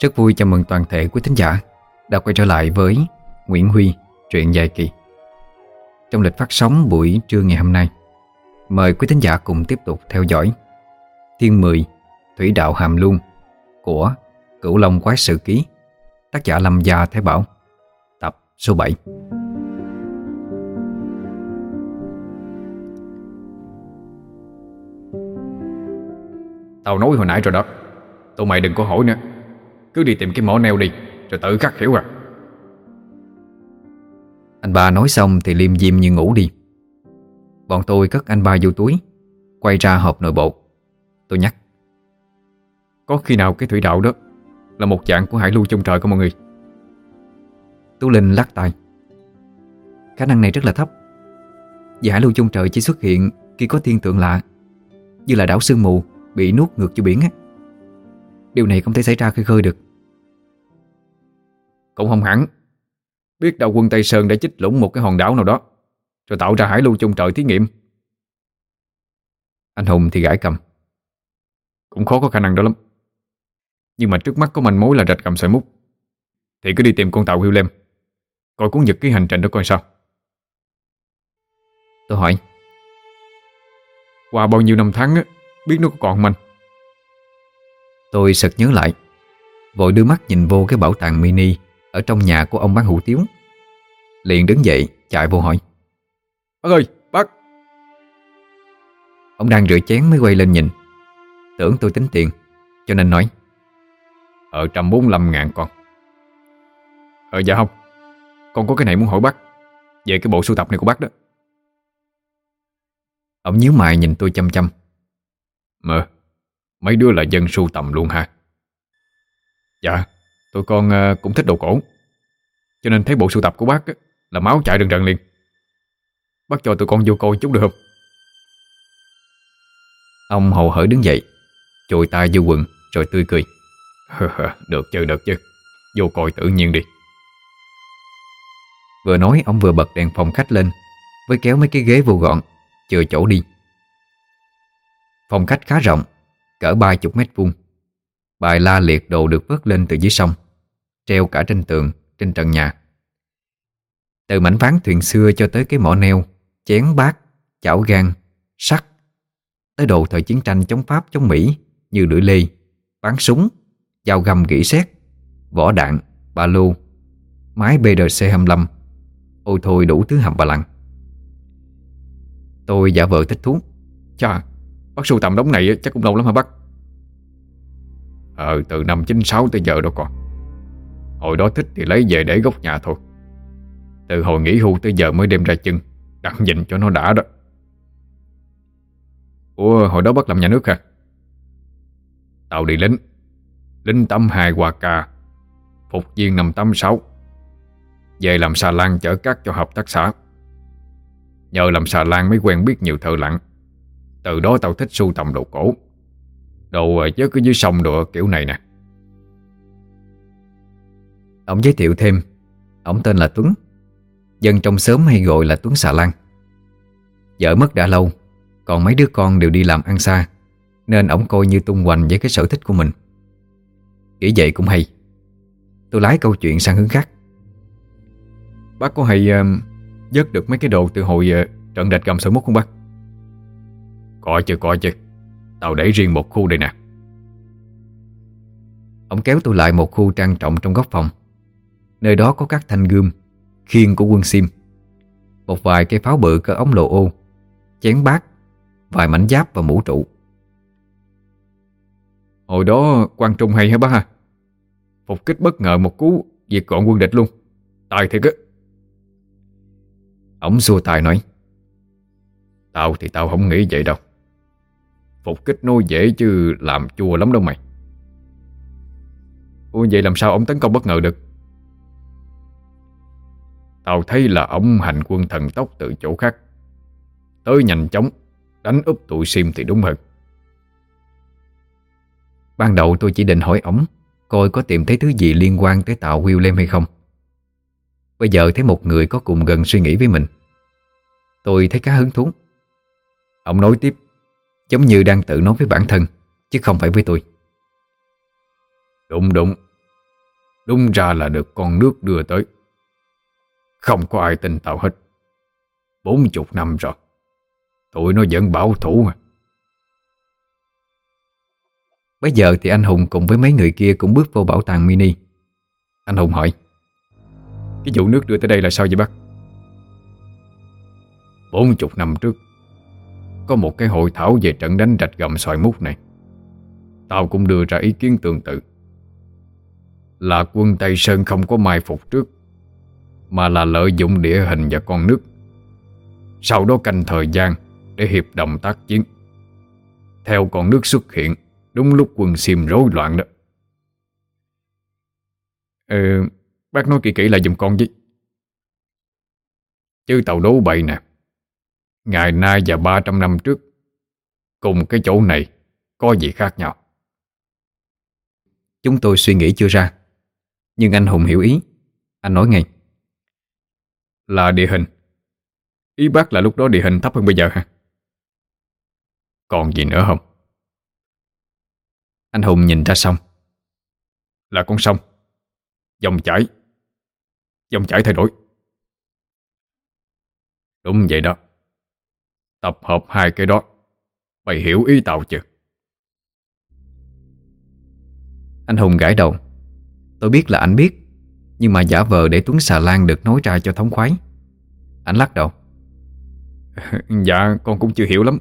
Rất vui chào mừng toàn thể quý thính giả đã quay trở lại với Nguyễn Huy, truyện dài kỳ. Trong lịch phát sóng buổi trưa ngày hôm nay, mời quý thính giả cùng tiếp tục theo dõi Thiên Mười, Thủy Đạo Hàm Luân của Cửu Long Quái Sự Ký, tác giả Lâm Gia Thái Bảo, tập số 7. Tao nói hồi nãy rồi đó Tụi mày đừng có hỏi nữa cứ đi tìm cái mỏ neo đi, Rồi tự khắc hiểu à. Anh ba nói xong thì liêm diêm như ngủ đi. Bọn tôi cất anh ba vô túi, Quay ra hộp nội bộ. Tôi nhắc, Có khi nào cái thủy đạo đó Là một dạng của hải lưu trong trời của mọi người? Tú Linh lắc tay Khả năng này rất là thấp. Vì hải lưu chung trời chỉ xuất hiện Khi có thiên tượng lạ, Như là đảo sương mù Bị nuốt ngược vô biển á. Điều này không thể xảy ra khi khơi được. Cũng không hẳn. Biết đâu quân Tây Sơn đã chích lũng một cái hòn đảo nào đó, Rồi tạo ra hải lưu chung trời thí nghiệm. Anh Hùng thì gãi cầm. Cũng khó có khả năng đó lắm. Nhưng mà trước mắt có manh mối là rạch cầm sợi mút. Thì cứ đi tìm con tàu Hiêu Lem. Coi cuốn nhật ký hành trình đó coi sao. Tôi hỏi, Qua bao nhiêu năm tháng á, Biết nó có còn manh Tôi sực nhớ lại, Vội đưa mắt nhìn vô cái bảo tàng mini. Ở trong nhà của ông bán hủ tiếu. Liền đứng dậy chạy vô hỏi. Bác ơi bác! Ông đang rửa chén mới quay lên nhìn. Tưởng tôi tính tiền Cho nên nói. Ờ trăm bốn lăm ngàn con. Ờ dạ không. Con có cái này muốn hỏi bác Về cái bộ sưu tập này của bác đó. Ông nhíu mày nhìn tôi chăm chăm. Mơ Mấy đứa là dân sưu tầm luôn ha. Dạ Tụi con ờ, cũng thích đồ cổ. Cho nên thấy bộ sưu tập của bác Là máu chạy rần rần liền. Bác cho tụi con vô coi chút được không? Ông hầu hở đứng dậy, Chồi tay vô quần, rồi tươi cười. Được chứ được chứ. Vô coi tự nhiên đi. Vừa nói, ông vừa bật đèn phòng khách lên, Với kéo mấy cái ghế vô gọn, Chờ chỗ đi. Phòng khách khá rộng, Cỡ ba chục mét vuông. Bài la liệt đồ được vớt lên từ dưới sông. Treo cả trên tường Trên trần nhà. Từ mảnh ván thuyền xưa cho tới cái mỏ neo Chén bát, chảo gan, sắt Tới đồ thời chiến tranh chống Pháp chống Mỹ Như lưỡi lê, bắn súng Dao găm gỉ sét Vỏ đạn, ba lô Máy BRC-25 Ôi thôi đủ thứ hầm bà lăng Tôi giả vờ thích thú. Chà Bác sưu tầm đống này chắc cũng lâu lắm hả bác? Ờ từ năm 96 tới giờ đâu còn. Hồi đó thích thì lấy về để góc nhà thôi. Từ hồi nghỉ hưu tới giờ mới đem ra chân, Đặt nhìn cho nó đã đó. Ủa, hồi đó bác làm nhà nước hả? Tao đi lính. Lính tâm hai hòa cà Phục viên năm 86 Về làm xà lan chở cát cho hợp tác xã. Nhờ làm xà lan mới quen biết nhiều thợ lặng từ đó tao thích sưu tầm đồ cổ. Đồ chứ cứ dưới sông đồ kiểu này nè. Ông giới thiệu thêm Ông tên là Tuấn. Dân trong xóm hay gọi là Tuấn Xà Lan. Vợ mất đã lâu Còn mấy đứa con đều đi làm ăn xa Nên ông coi như tung hoành với cái sở thích của mình. Nghĩ vậy cũng hay. Tôi lái câu chuyện sang hướng khác. Bác có hay uh, Vớt được mấy cái đồ từ hồi uh, trận đạch cầm sở mút không bác? Coi chứ coi chứ. Tao để riêng một khu đây nè. Ông kéo tôi lại một khu trang trọng trong góc phòng. Nơi đó có các thanh gươm, Khiên của quân sim. Một vài cây pháo bự cỡ ống lộ ô, Chén bát, Vài mảnh giáp và mũ trụ. Hồi đó quan trung hay hả bác ha Phục kích bất ngờ một cú Diệt gọn quân địch luôn. Tài thiệt á. Ông xua tài nói, Tao thì tao không nghĩ vậy đâu. Phục kích nó dễ chứ làm chua lắm đâu mày. Ủa, vậy làm sao ông tấn công bất ngờ được? Tao thấy là ông hành quân thần tốc từ chỗ khác. Tới nhanh chóng, Đánh úp tụi sim thì đúng hơn. Ban đầu tôi chỉ định hỏi ổng, Coi có tìm thấy thứ gì liên quan tới tạo William hay không. Bây giờ thấy một người có cùng gần suy nghĩ với mình. Tôi thấy khá hứng thú. Ông nói tiếp, Giống như đang tự nói với bản thân, Chứ không phải với tôi. Đúng đúng. Đúng ra là được con nước đưa tới. Không có ai tin tao hết. Bốn chục năm rồi. Tụi nó vẫn bảo thủ à Bây giờ thì anh Hùng cùng với mấy người kia cũng bước vô bảo tàng mini. Anh Hùng hỏi, Cái vụ nước đưa tới đây là sao vậy bác? Bốn chục năm trước, Có một cái hội thảo về trận đánh rạch gầm xoài mút này. Tao cũng đưa ra ý kiến tương tự. Là quân Tây Sơn không có mai phục trước. Mà là lợi dụng địa hình và con nước. Sau đó canh thời gian Để hiệp đồng tác chiến. Theo con nước xuất hiện, Đúng lúc quân xiêm rối loạn đó. Ừ Bác nói kỹ kỹ là dùng con gì Chứ tàu đấu bậy nè. Ngày nay và 300 năm trước, Cùng cái chỗ này Có gì khác nhau? Chúng tôi suy nghĩ chưa ra, Nhưng anh Hùng hiểu ý. Anh nói ngay. Là địa hình. Ý bác là lúc đó địa hình thấp hơn bây giờ hả? Còn gì nữa không? Anh Hùng nhìn ra sông. Là con sông. Dòng chảy. Dòng chảy thay đổi. Đúng vậy đó. Tập hợp hai cái đó. Mày hiểu ý tao chưa? Anh Hùng gãi đầu. Tôi biết là anh biết. Nhưng mà giả vờ để Tuấn Xà Lan được nói ra cho thống khoái. Anh lắc đầu. Dạ con cũng chưa hiểu lắm.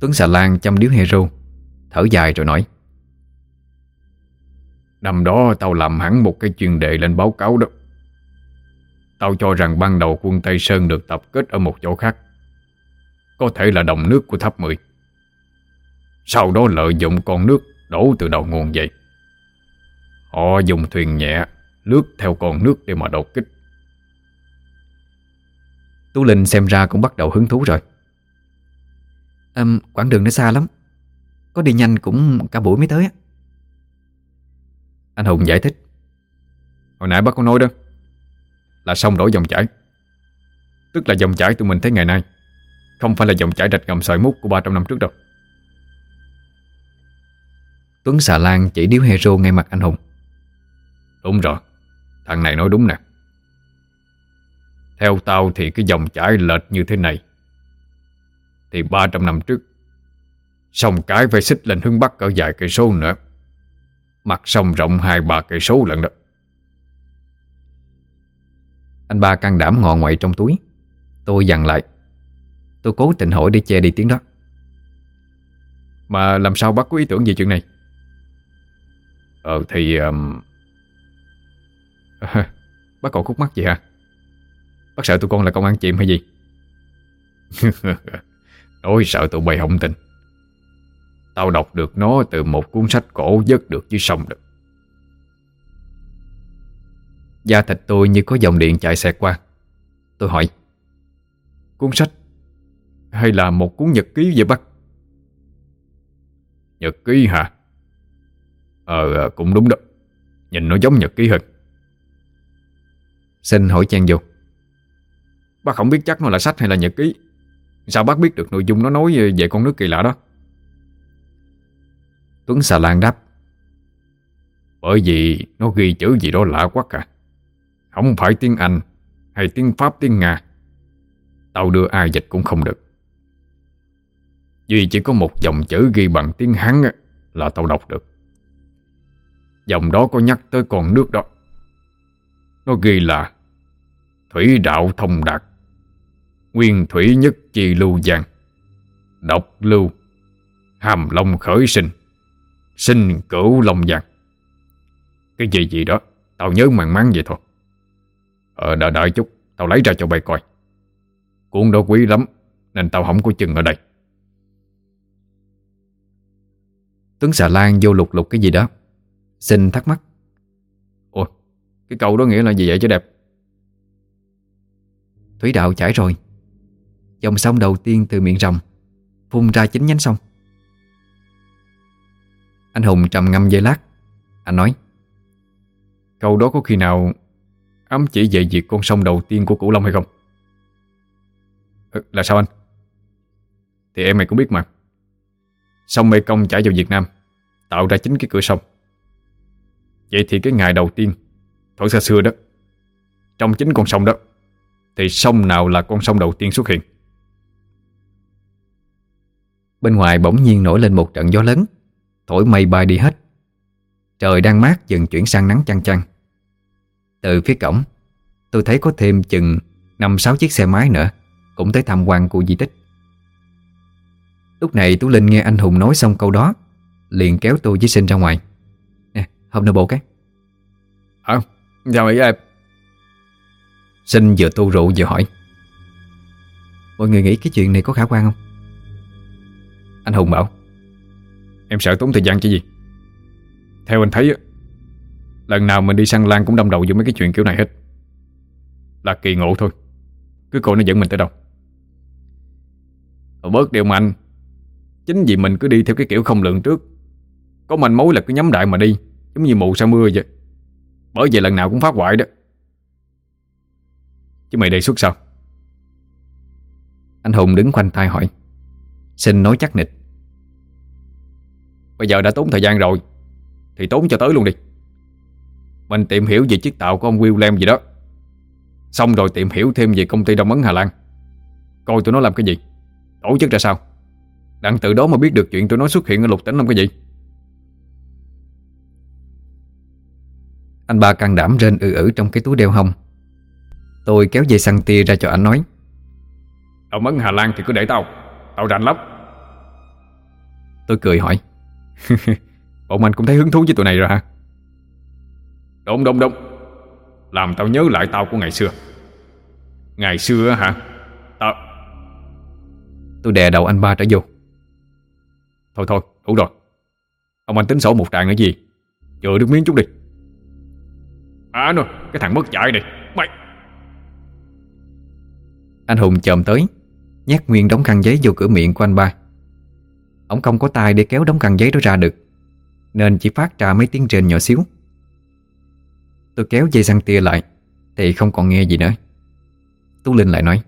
Tuấn Xà Lan chăm điếu hero Thở dài rồi nói. Năm đó tao làm hẳn một cái chuyên đề lên báo cáo đó. Tao cho rằng ban đầu quân Tây Sơn được tập kết ở một chỗ khác. Có thể là đồng nước của tháp 10 Sau đó lợi dụng con nước đổ từ đầu nguồn vậy Họ dùng thuyền nhẹ lướt theo con nước để mà đột kích. Tú Linh xem ra cũng bắt đầu hứng thú rồi. Um, Quãng đường nó xa lắm. Có đi nhanh cũng cả buổi mới tới á. Anh Hùng giải thích. Hồi nãy bác có nói đó. Là sông đổi dòng chảy. Tức là dòng chảy tụi mình thấy ngày nay. Không phải là dòng chảy rạch ngầm sợi mút của 300 năm trước đâu. Tuấn xà lan chỉ điếu hero ngay mặt anh Hùng Đúng rồi, Thằng này nói đúng nè. Theo tao thì cái dòng chảy lệch như thế này. Thì 300 năm trước, Sông cái phải xích lên hướng Bắc ở vài cây số nữa. Mặt sông rộng hai ba cây số lần đó. Anh ba can đảm ngọ ngoại trong túi. Tôi dặn lại. Tôi cố tình hỏi để che đi tiếng đó. Mà làm sao bác có ý tưởng gì chuyện này? Ờ thì um... Bác còn khúc mắc gì hả? Bác sợ tụi con là công an chìm hay gì? Nói sợ tụi bay không tin. Tao đọc được nó từ một cuốn sách cổ dứt được dưới sông được Da thịt tôi như có dòng điện chạy xẹt qua. Tôi hỏi Cuốn sách Hay là một cuốn nhật ký vậy bác? Nhật ký hả? Ờ, ờ cũng đúng đó. Nhìn nó giống nhật ký hơn Xin hỏi Trang vô Bác không biết chắc nó là sách hay là nhật ký. Sao bác biết được nội dung nó nói về con nước kỳ lạ đó? Tuấn xà lan đáp. Bởi vì nó ghi chữ gì đó lạ quá cả. Không phải tiếng Anh Hay tiếng Pháp, tiếng Nga. Tao đưa ai dịch cũng không được. Duy chỉ có một dòng chữ ghi bằng tiếng Hán Là tao đọc được. Dòng đó có nhắc tới con nước đó. Nó ghi là Thủy đạo thông đạt. Nguyên thủy nhất chi lưu giang. Độc lưu. Hàm long khởi sinh. Sinh cửu long giang. Cái gì gì đó Tao nhớ màng máng vậy thôi. Ờ đợi đợi chút Tao lấy ra cho bay coi. Cuốn đó quý lắm Nên tao không có chừng ở đây. Tuấn xà lan vô lục lục cái gì đó. Xin thắc mắc. Ủa Cái câu đó nghĩa là gì vậy chứ đẹp Thủy đạo chảy rồi. Dòng sông đầu tiên từ miệng rồng Phun ra chính nhánh sông. Anh Hùng trầm ngâm dây lát. Anh nói Câu đó có khi nào Ám chỉ về việc con sông đầu tiên của Cửu Long hay không? Ừ, Là sao anh? Thì em mày cũng biết mà. Sông Mê Công chảy vào Việt Nam Tạo ra chính cái cửa sông. Vậy thì cái ngày đầu tiên Thổi xa xưa đó Trong chính con sông đó thì sông nào là con sông đầu tiên xuất hiện? Bên ngoài bỗng nhiên nổi lên một trận gió lớn. Thổi mây bay đi hết. Trời đang mát dần chuyển sang nắng chăng chăng Từ phía cổng Tôi thấy có thêm chừng 5-6 chiếc xe máy nữa Cũng tới tham quan khu di tích. Lúc này Tú Linh nghe anh Hùng nói xong câu đó Liền kéo tôi với Sinh ra ngoài. Nè, hôm nay bộ cái. Hả? Chào ý em Sinh vừa tu rượu vừa hỏi. Mọi người nghĩ cái chuyện này có khả quan không? Anh Hùng bảo. Em sợ tốn thời gian chứ gì. Theo anh thấy Lần nào mình đi săn lan cũng đâm đầu vô mấy cái chuyện kiểu này hết. Là kỳ ngộ thôi. Cứ cô nó dẫn mình tới đâu. Rồi bớt điều mà anh. Chính vì mình cứ đi theo cái kiểu không lượng trước. Có manh mối là cứ nhắm đại mà đi, Giống như mù sa mưa vậy. Bởi vậy lần nào cũng phát hoại đó. Chứ mày đề xuất sao? Anh Hùng đứng khoanh tay hỏi. Xin nói chắc nịch. Bây giờ đã tốn thời gian rồi, Thì tốn cho tới luôn đi. Mình tìm hiểu về chiếc tàu của ông William gì đó. Xong rồi tìm hiểu thêm về công ty Đông Ấn Hà Lan. Coi tụi nó làm cái gì. Tổ chức ra sao. Đặng từ đó mà biết được chuyện tụi nó xuất hiện ở lục tỉnh làm cái gì. Anh ba can đảm rên ư ử trong cái túi đeo hông Tôi kéo dây xăng tia ra cho anh nói. Đông Ấn Hà Lan thì cứ để tao. Tao rành lắm. Tôi cười hỏi. Bọn anh cũng thấy hứng thú với tụi này rồi hả? Đúng đúng đúng. Làm tao nhớ lại tao của ngày xưa. Ngày xưa hả? Tao Tôi đè đầu anh ba trở vô. Thôi thôi đủ rồi. Ông anh tính sổ một tràng nữa gì? Chừa được miếng chút đi. À nè Cái thằng mất dạy này. Mày anh Hùng chồm tới, Nhét nguyên đóng khăn giấy vô cửa miệng của anh ba. Ông không có tay để kéo đóng khăn giấy đó ra được, Nên chỉ phát ra mấy tiếng rền nhỏ xíu. Tôi kéo dây răng tia lại, Thì không còn nghe gì nữa. Tú Linh lại nói,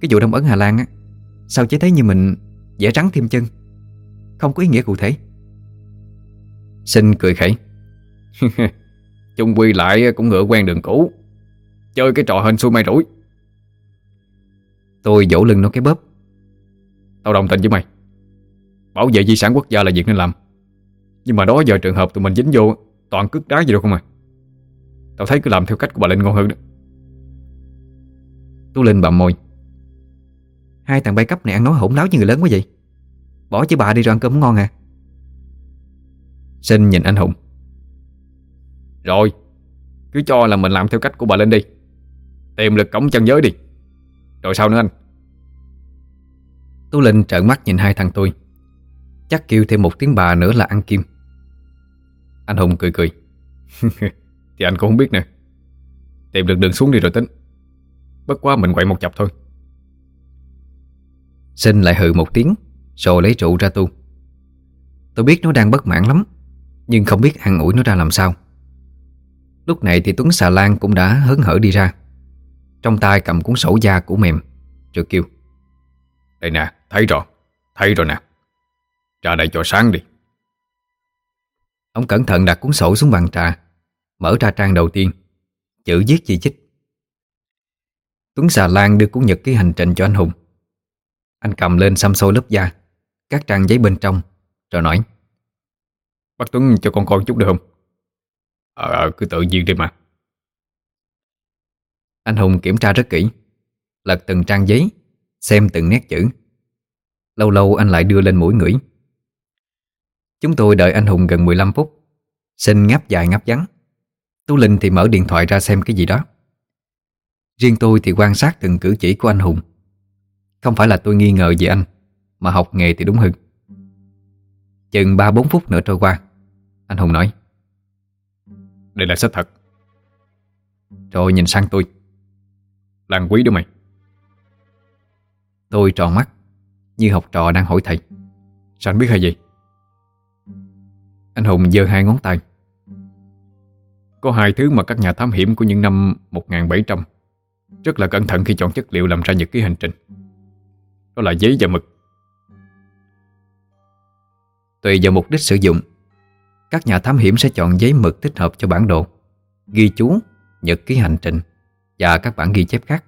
Cái vụ đông ấn Hà Lan á, Sao chế thấy như mình vẽ rắn thêm chân? Không có ý nghĩa cụ thể. Sinh cười khẩy, Chung quy lại cũng ngựa quen đường cũ, Chơi cái trò hên xui may rủi. Tôi vỗ lưng nó cái bóp. Tao đồng tình với mày. Bảo vệ di sản quốc gia là việc nên làm. Nhưng mà đó giờ trường hợp tụi mình dính vô Toàn cướp đá gì đâu không à. Tao thấy cứ làm theo cách của bà Linh ngon hơn đó. Tú Linh bặm môi. Hai thằng bay cấp này ăn nói hỗn láo như người lớn quá vậy. Bỏ chứ bà đi rồi ăn cơm ngon à. Sinh nhìn anh Hùng. Rồi Cứ cho là mình làm theo cách của bà Linh đi. Tìm lực cổng chân giới đi rồi sao nữa anh? Tú Linh trợn mắt nhìn hai thằng tôi. Chắc kêu thêm một tiếng bà nữa là ăn kim. Anh Hùng cười cười, Thì anh cũng không biết nè Tìm được đường xuống đi rồi tính. Bất quá mình quậy một chập thôi. Sinh lại hừ một tiếng Rồi lấy rượu ra tu. Tôi biết nó đang bất mãn lắm Nhưng không biết ăn ủi nó ra làm sao. Lúc này thì Tuấn xà lan cũng đã hớn hở đi ra. Trong tay cầm cuốn sổ da của mềm. Rồi kêu Đây nè, thấy rồi Thấy rồi nè. Ra đây cho sáng đi. Ông cẩn thận đặt cuốn sổ xuống bàn trà Mở ra trang đầu tiên Chữ viết chi chích Tuấn xà lan đưa cuốn nhật ký hành trình cho anh Hùng. Anh cầm lên xăm xôi lớp da Các trang giấy bên trong Rồi nói Bác Tuấn cho con coi chút được không? Ờ, ờ cứ tự nhiên đi mà. Anh Hùng kiểm tra rất kỹ. Lật từng trang giấy Xem từng nét chữ. Lâu lâu anh lại đưa lên mũi ngửi. Chúng tôi đợi anh Hùng gần 15 phút. Xin ngáp dài ngáp vắng Tú Linh thì mở điện thoại ra xem cái gì đó. Riêng tôi thì quan sát từng cử chỉ của anh Hùng. Không phải là tôi nghi ngờ về anh Mà học nghề thì đúng hơn. Chừng 3-4 phút nữa trôi qua Anh Hùng nói. Đây là sách thật. Rồi nhìn sang tôi Lan quý đó mày. Tôi tròn mắt Như học trò đang hỏi thầy. Sao anh biết hay gì Anh Hùng giơ hai ngón tay. Có hai thứ mà các nhà thám hiểm của những năm 1700 Rất là cẩn thận khi chọn chất liệu làm ra nhật ký hành trình. Đó là giấy và mực. Tùy vào mục đích sử dụng Các nhà thám hiểm sẽ chọn giấy mực thích hợp cho bản đồ Ghi chú, nhật ký hành trình và các bản ghi chép khác.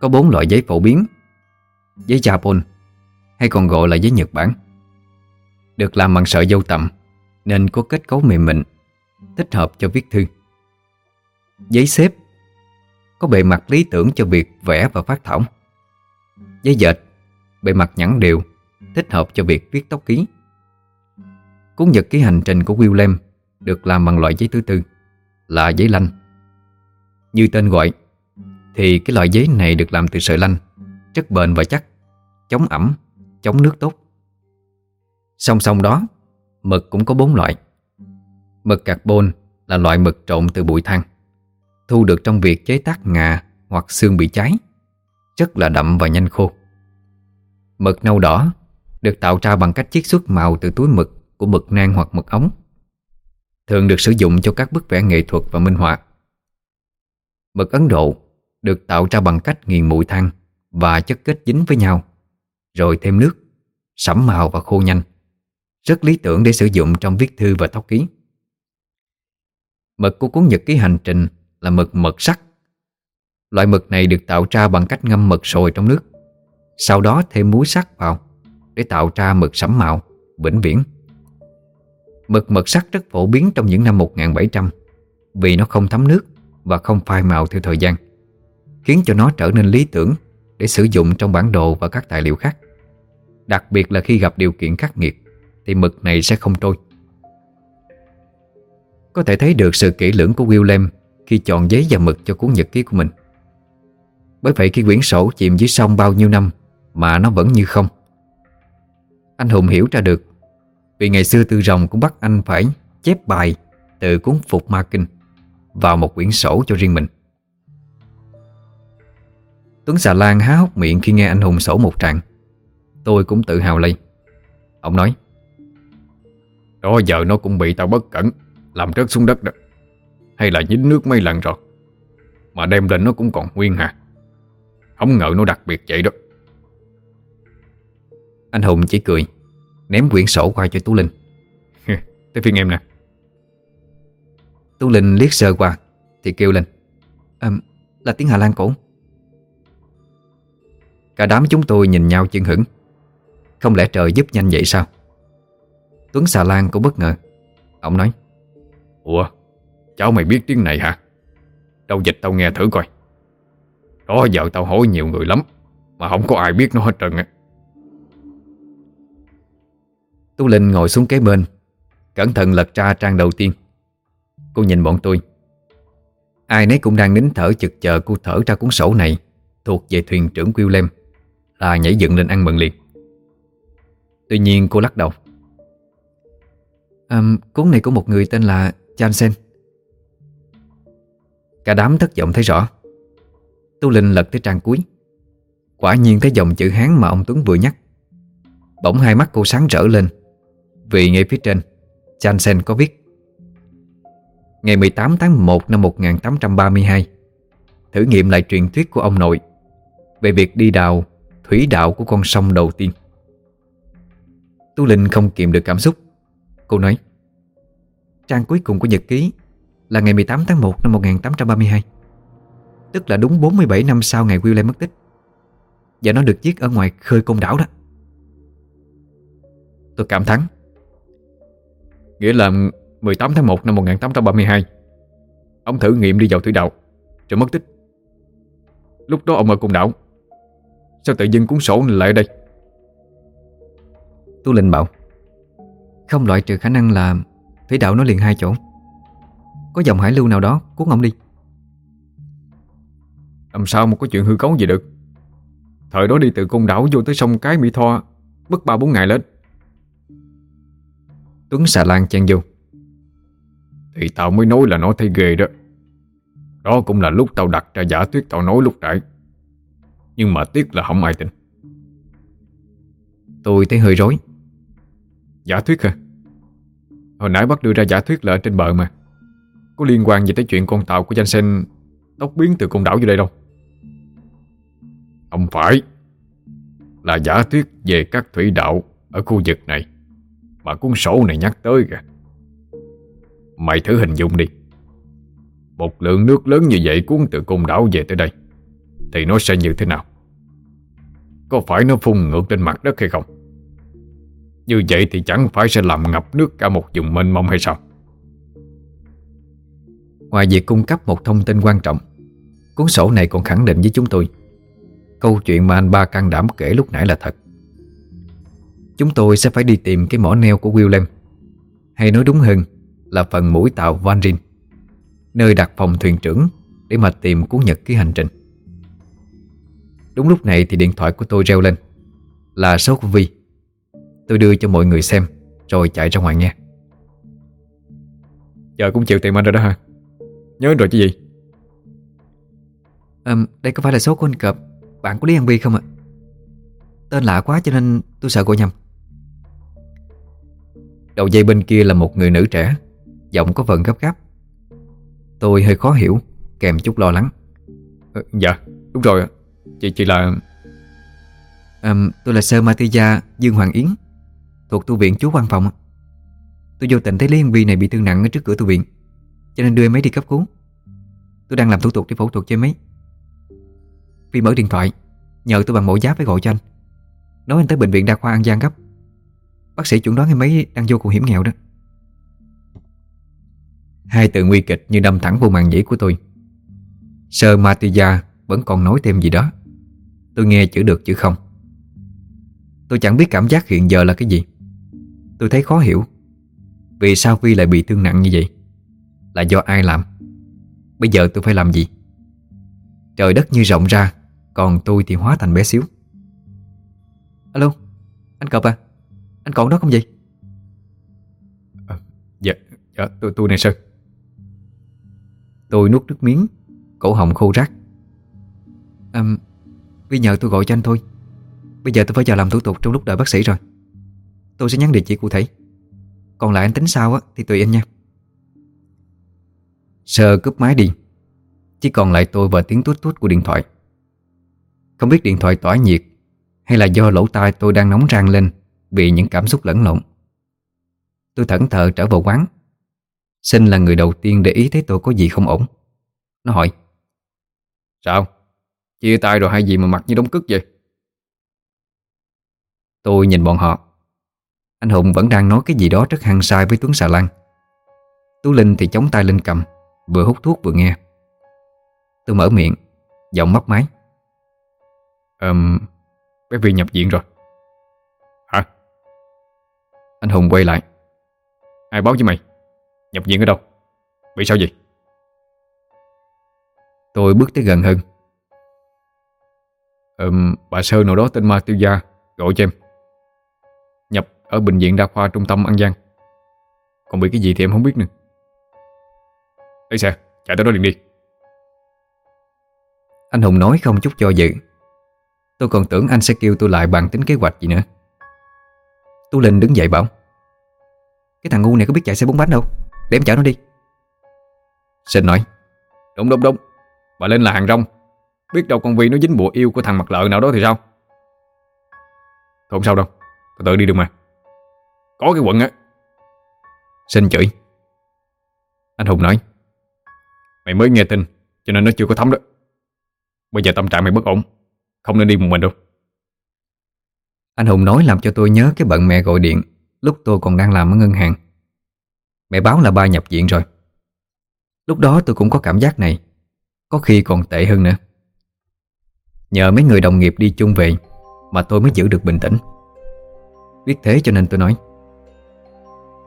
Có bốn loại giấy phổ biến. Giấy Japan Hay còn gọi là giấy Nhật Bản, Được làm bằng sợi dâu tầm Nên có kết cấu mềm mịn Thích hợp cho viết thư. Giấy xếp, Có bề mặt lý tưởng cho việc vẽ và phát thảo. Giấy dệt, Bề mặt nhẵn đều Thích hợp cho việc viết tóc ký. Cuốn nhật ký hành trình của William Được làm bằng loại giấy thứ tư, Là giấy lanh. Như tên gọi Thì cái loại giấy này được làm từ sợi lanh Rất bền và chắc Chống ẩm, chống nước tốt. Song song đó Mực cũng có bốn loại. Mực carbon là loại mực trộn từ bụi than Thu được trong việc chế tác ngà hoặc xương bị cháy Rất là đậm và nhanh khô. Mực nâu đỏ được tạo ra bằng cách chiết xuất màu từ túi mực của mực nang hoặc mực ống Thường được sử dụng cho các bức vẽ nghệ thuật và minh họa. Mực Ấn Độ được tạo ra bằng cách nghiền mùi than và chất kết dính với nhau Rồi thêm nước, sẫm màu và khô nhanh. Rất lý tưởng để sử dụng trong viết thư và thóc ký. Mực của cuốn nhật ký hành trình là mực mật sắc. Loại mực này được tạo ra bằng cách ngâm mực sồi trong nước Sau đó thêm muối sắc vào Để tạo ra mực sẫm màu, vĩnh viễn. Mực mật sắc rất phổ biến trong những năm 1700 Vì nó không thấm nước và không phai màu theo thời gian, Khiến cho nó trở nên lý tưởng Để sử dụng trong bản đồ và các tài liệu khác. Đặc biệt là khi gặp điều kiện khắc nghiệt, Thì mực này sẽ không trôi. Có thể thấy được sự kỹ lưỡng của William Khi chọn giấy và mực cho cuốn nhật ký của mình. Bởi vậy khi quyển sổ chìm dưới sông bao nhiêu năm Mà nó vẫn như không. Anh Hùng hiểu ra được, Vì ngày xưa Tư Rồng cũng bắt anh phải chép bài Từ cuốn Phục Ma Kinh. Vào một quyển sổ cho riêng mình. Tuấn xà lan há hốc miệng khi nghe anh Hùng sổ một tràng. Tôi cũng tự hào lây. Ông nói Đó giờ nó cũng bị tao bất cẩn Làm rớt xuống đất đó. Hay là dính nước mấy lần rồi Mà đem lên nó cũng còn nguyên hả Không ngờ nó đặc biệt vậy đó. Anh Hùng chỉ cười Ném quyển sổ qua cho Tú Linh. Tới phiên em nè Tú Linh liếc sơ qua Thì kêu lên. À, Là tiếng Hà Lan cổ. Cả đám chúng tôi nhìn nhau chân hững. Không lẽ trời giúp nhanh vậy sao? Tuấn xà lan cũng bất ngờ. Ông nói Ủa cháu mày biết tiếng này hả? Đâu dịch tao nghe thử coi. Đó giờ tao hỏi nhiều người lắm Mà không có ai biết nó hết trơn á. Tú Linh ngồi xuống kế bên Cẩn thận lật ra trang đầu tiên Cô nhìn bọn tôi. Ai nấy cũng đang nín thở chực chờ cô thở ra cuốn sổ này Thuộc về thuyền trưởng William Là nhảy dựng lên ăn mừng liền. Tuy nhiên cô lắc đầu. À, Cuốn này của một người tên là Jansen. Cả đám thất vọng thấy rõ. Tu Linh lật tới trang cuối. Quả nhiên thấy dòng chữ Hán mà ông Tuấn vừa nhắc. Bỗng hai mắt cô sáng rỡ lên Vì ngay phía trên Jansen có viết Ngày 18 tháng 1 năm 1832 Thử nghiệm lại truyền thuyết của ông nội Về việc đi đào Thủy đạo của con sông đầu tiên. Tu Linh không kiềm được cảm xúc. Cô nói, Trang cuối cùng của nhật ký Là ngày 18 tháng 1 năm 1832 Tức là đúng 47 năm sau ngày William mất tích, Và nó được viết ở ngoài khơi côn đảo đó. Tôi cảm thán, Nghĩa là 18 tháng 1 năm 1832 Ông thử nghiệm đi vào thủy đạo Rồi mất tích. Lúc đó ông ở côn đảo. Sao tự dưng cuốn sổ lại ở đây? Tu Linh bảo Không loại trừ khả năng là Thủy đạo nó liền hai chỗ. Có dòng hải lưu nào đó cuốn ông đi. Làm sao mà có chuyện hư cấu gì được? Thời đó đi từ côn đảo vô tới sông Cái Mỹ Tho Mất ba bốn ngày lên Tuấn xà lan chen vô Thì tao mới nói là nó thấy ghê đó. Đó cũng là lúc tao đặt ra giả thuyết tao nói lúc nãy. Nhưng mà tiếc là không ai tin. Tôi thấy hơi rối. Giả thuyết hả? Hồi nãy bắt đưa ra giả thuyết là ở trên bờ mà. Có liên quan gì tới chuyện con tàu của danh sen Tóc biến từ con đảo vô đây đâu? Không phải. Là giả thuyết về các thủy đạo Ở khu vực này. Mà cuốn sổ này nhắc tới kìa Mày thử hình dung đi. Một lượng nước lớn như vậy cuốn từ cung đảo về tới đây, Thì nó sẽ như thế nào? Có phải nó phun ngược trên mặt đất hay không? Như vậy thì chẳng phải sẽ làm ngập nước cả một vùng mênh mông hay sao? Ngoài việc cung cấp một thông tin quan trọng, Cuốn sổ này còn khẳng định với chúng tôi, Câu chuyện mà anh ba can đảm kể lúc nãy là thật. Chúng tôi sẽ phải đi tìm cái mỏ neo của William, Hay nói đúng hơn là phần mũi tàu Van Rin Nơi đặt phòng thuyền trưởng Để mà tìm cuốn nhật ký hành trình. Đúng lúc này thì điện thoại của tôi reo lên Là số của Vi. Tôi đưa cho mọi người xem Rồi chạy ra ngoài nghe. Giờ cũng chịu tìm anh rồi đó ha Nhớ rồi chứ gì? À, Đây có phải là số của anh Cập Bạn của Lý An Vi không ạ? Tên lạ quá cho nên tôi sợ cô nhầm. Đầu dây bên kia là một người nữ trẻ Giọng có phần gấp gáp. Tôi hơi khó hiểu Kèm chút lo lắng. À, Dạ đúng rồi Chị chị là à, Tôi là Sơ Matia Dương Hoàng Yến Thuộc tu viện chú văn phòng. Tôi vô tình thấy Lý An Vi này bị thương nặng ở trước cửa tu viện Cho nên đưa em ấy đi cấp cứu. Tôi đang làm thủ tục để phẫu thuật cho em ấy Vi mở điện thoại Nhờ tôi bằng mẫu giáp phải gọi cho anh. Nói anh tới bệnh viện đa khoa An Giang gấp. Bác sĩ chuẩn đoán em ấy đang vô cùng hiểm nghèo đó Hai từ nguy kịch như đâm thẳng vô màn nhĩ của tôi. Sơ Matija vẫn còn nói thêm gì đó. Tôi nghe chữ được chữ không. Tôi chẳng biết cảm giác hiện giờ là cái gì. Tôi thấy khó hiểu. Vì sao Vi lại bị thương nặng như vậy? Là do ai làm? Bây giờ tôi phải làm gì? Trời đất như rộng ra Còn tôi thì hóa thành bé xíu. Alo Anh Cập à? Anh còn đó không vậy? À, Dạ Dạ tôi, tôi này Sơn Tôi nuốt nước miếng Cổ họng khô rác. À, Vì nhờ tôi gọi cho anh thôi. Bây giờ tôi phải vào làm thủ tục trong lúc đợi bác sĩ rồi. Tôi sẽ nhắn địa chỉ cụ thể. Còn lại anh tính sao á thì tùy anh nha. Sơ cướp máy đi. Chỉ còn lại tôi và tiếng tuốt tuốt của điện thoại. Không biết điện thoại tỏa nhiệt Hay là do lỗ tai tôi đang nóng rang lên Vì những cảm xúc lẫn lộn. Tôi thẫn thờ trở vào quán. Sinh là người đầu tiên để ý thấy tôi có gì không ổn. Nó hỏi Sao? Chia tay rồi hay gì mà mặt như đống cứt vậy? Tôi nhìn bọn họ. Anh Hùng vẫn đang nói cái gì đó rất hăng sai với Tuấn Xà Lan. Tú Linh thì chống tay lên cầm Vừa hút thuốc vừa nghe. Tôi mở miệng Giọng mấp máy. Ờm um, Bé Vi nhập viện rồi. Hả? Anh Hùng quay lại. Ai báo với mày? Nhập viện ở đâu? Bị sao gì Tôi bước tới gần hơn Ừm, bà Sơ nào đó tên Ma Tiêu Gia Gọi cho em. Nhập ở bệnh viện đa khoa trung tâm An Giang. Còn bị cái gì thì em không biết nữa. Lấy xe, chạy tới đó liền đi. Anh Hùng nói không chút cho dự. Tôi còn tưởng anh sẽ kêu tôi lại bàn tính kế hoạch gì nữa. Tôi Linh đứng dậy bảo Cái thằng ngu này có biết chạy xe bốn bánh đâu? Để em chở nó đi. Sinh nói Đúng đúng đúng. Bà lên là hàng rong. Biết đâu con Vi nó dính bùa yêu của thằng mặt lợi nào đó thì sao? Thôi không sao đâu. Tôi tự đi được mà. Có cái quận á. Sinh chửi. Anh Hùng nói Mày mới nghe tin Cho nên nó chưa có thấm đó. Bây giờ tâm trạng mày bất ổn Không nên đi một mình đâu. Anh Hùng nói làm cho tôi nhớ cái bận mẹ gọi điện Lúc tôi còn đang làm ở ngân hàng Mẹ báo là ba nhập viện rồi. Lúc đó tôi cũng có cảm giác này, Có khi còn tệ hơn nữa. Nhờ mấy người đồng nghiệp đi chung về Mà tôi mới giữ được bình tĩnh. Biết thế cho nên tôi nói,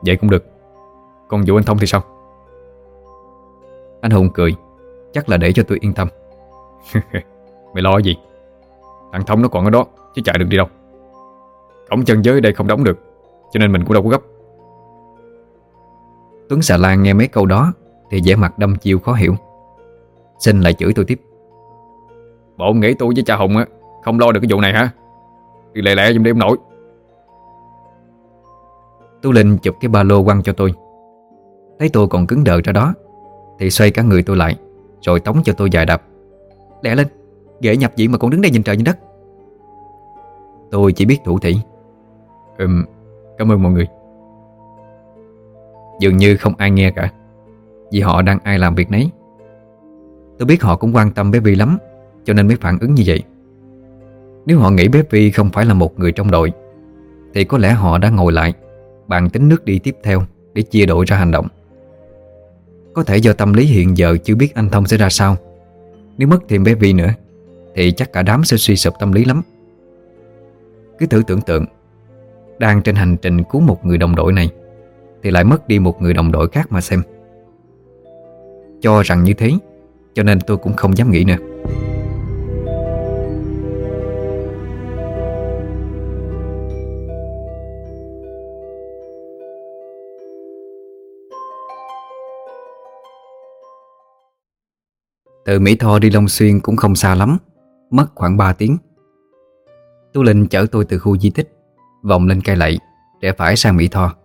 Vậy cũng được, Còn vụ anh Thông thì sao? Anh Hùng cười, Chắc là để cho tôi yên tâm. Mày lo gì? Thằng Thông nó còn ở đó Chứ chạy được đi đâu. Cổng chân giới đây không đóng được, Cho nên mình cũng đâu có gấp. Tuấn xà lan nghe mấy câu đó Thì vẻ mặt đâm chiêu khó hiểu. Xin lại chửi tôi tiếp. Bộ nghĩ tôi với cha Hùng á Không lo được cái vụ này hả? Đi lẹ lẹ giùm đi ông nội. Tú Linh chụp cái ba lô quăng cho tôi. Thấy tôi còn cứng đờ ra đó Thì xoay cả người tôi lại Rồi tống cho tôi dài đập Lẹ lên Ghệ nhập viện mà còn đứng đây nhìn trời nhìn đất. Tôi chỉ biết thủ thỉ. Ừm, cảm ơn mọi người Dường như không ai nghe cả. Vì họ đang ai làm việc nấy. Tôi biết họ cũng quan tâm bé Vi lắm, Cho nên mới phản ứng như vậy. Nếu họ nghĩ bé Vi không phải là một người trong đội, Thì có lẽ họ đã ngồi lại, Bàn tính nước đi tiếp theo Để chia đội ra hành động. Có thể do tâm lý hiện giờ chưa biết anh Thông sẽ ra sao. Nếu mất thêm bé Vi nữa, Thì chắc cả đám sẽ suy sụp tâm lý lắm. Cứ thử tưởng tượng, Đang trên hành trình cứu một người đồng đội này thì lại mất đi một người đồng đội khác mà xem. Cho rằng như thế, Cho nên tôi cũng không dám nghĩ nữa. Từ Mỹ Tho đi Long Xuyên cũng không xa lắm, Mất khoảng 3 tiếng. Tu Linh chở tôi từ khu di tích, Vòng lên cây lậy Để phải sang Mỹ Tho.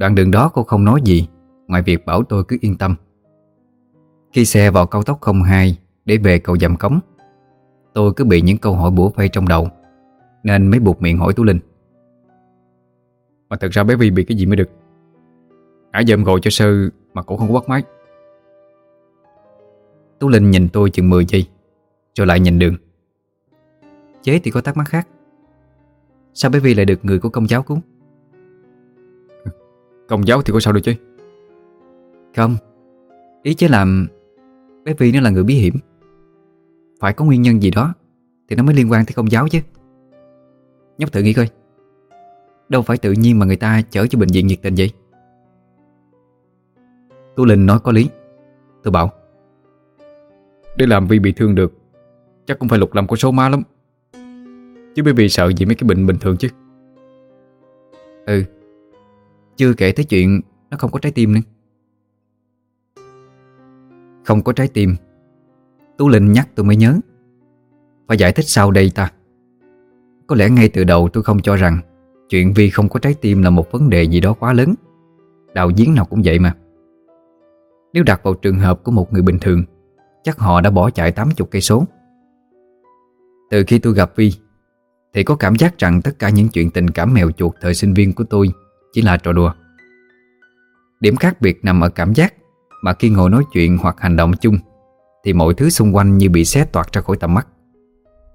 Đoạn đường đó cô không nói gì Ngoài việc bảo tôi cứ yên tâm. Khi xe vào cao tốc 02 Để về cầu dầm cống Tôi cứ bị những câu hỏi bủa vây trong đầu Nên mới buộc miệng hỏi Tú Linh. Mà thật ra bé Vi bị cái gì mới được? Giờ em gọi cho sơ Mà cũng không có bắt máy Tú Linh nhìn tôi chừng 10 giây Rồi lại nhìn đường. Chế thì có thắc mắc khác. Sao bé Vi lại được người của công giáo cứu Công giáo thì có sao được chứ. Không. Ý chế làm Bé Vi nó là người bí hiểm. Phải có nguyên nhân gì đó Thì nó mới liên quan tới công giáo chứ. Nhóc thử nghĩ coi. Đâu phải tự nhiên mà người ta chở cho bệnh viện nhiệt tình vậy? Tú Linh nói có lý. Tôi bảo Để làm Vi bị thương được Chắc cũng phải lục làm có số má lắm. Chứ bởi vì sợ gì mấy cái bệnh bình thường chứ? Ừ chưa kể tới chuyện Nó không có trái tim nữa. Không có trái tim, Tú Linh nhắc tôi mới nhớ. Phải giải thích sau đây ta. Có lẽ ngay từ đầu tôi không cho rằng Chuyện Vi không có trái tim là một vấn đề gì đó quá lớn. Đạo diễn nào cũng vậy mà. Nếu đặt vào trường hợp của một người bình thường, Chắc họ đã bỏ chạy 80 cây số. Từ khi tôi gặp Vi, Thì có cảm giác rằng tất cả những chuyện tình cảm mèo chuột thời sinh viên của tôi chỉ là trò đùa. Điểm khác biệt nằm ở cảm giác Mà khi ngồi nói chuyện hoặc hành động chung Thì mọi thứ xung quanh như bị xé toạc ra khỏi tầm mắt.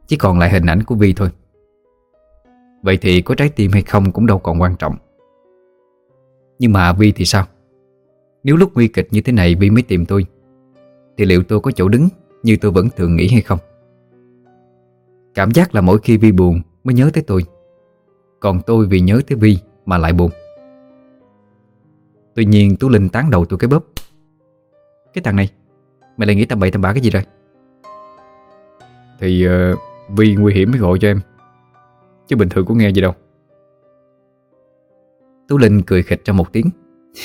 Chỉ còn lại hình ảnh của Vi thôi. Vậy thì có trái tim hay không cũng đâu còn quan trọng. Nhưng mà Vi thì sao? Nếu lúc nguy kịch như thế này Vi mới tìm tôi, Thì liệu tôi có chỗ đứng như tôi vẫn thường nghĩ hay không? Cảm giác là mỗi khi Vi buồn mới nhớ tới tôi. Còn tôi vì nhớ tới Vi mà lại buồn. Tuy nhiên Tú Linh tán đầu tôi cái bóp. Cái thằng này Mày lại nghĩ tầm bậy tầm bạ cái gì rồi? Thì uh, Vi nguy hiểm mới gọi cho em Chứ bình thường có nghe gì đâu. Tú Linh cười khịch trong một tiếng.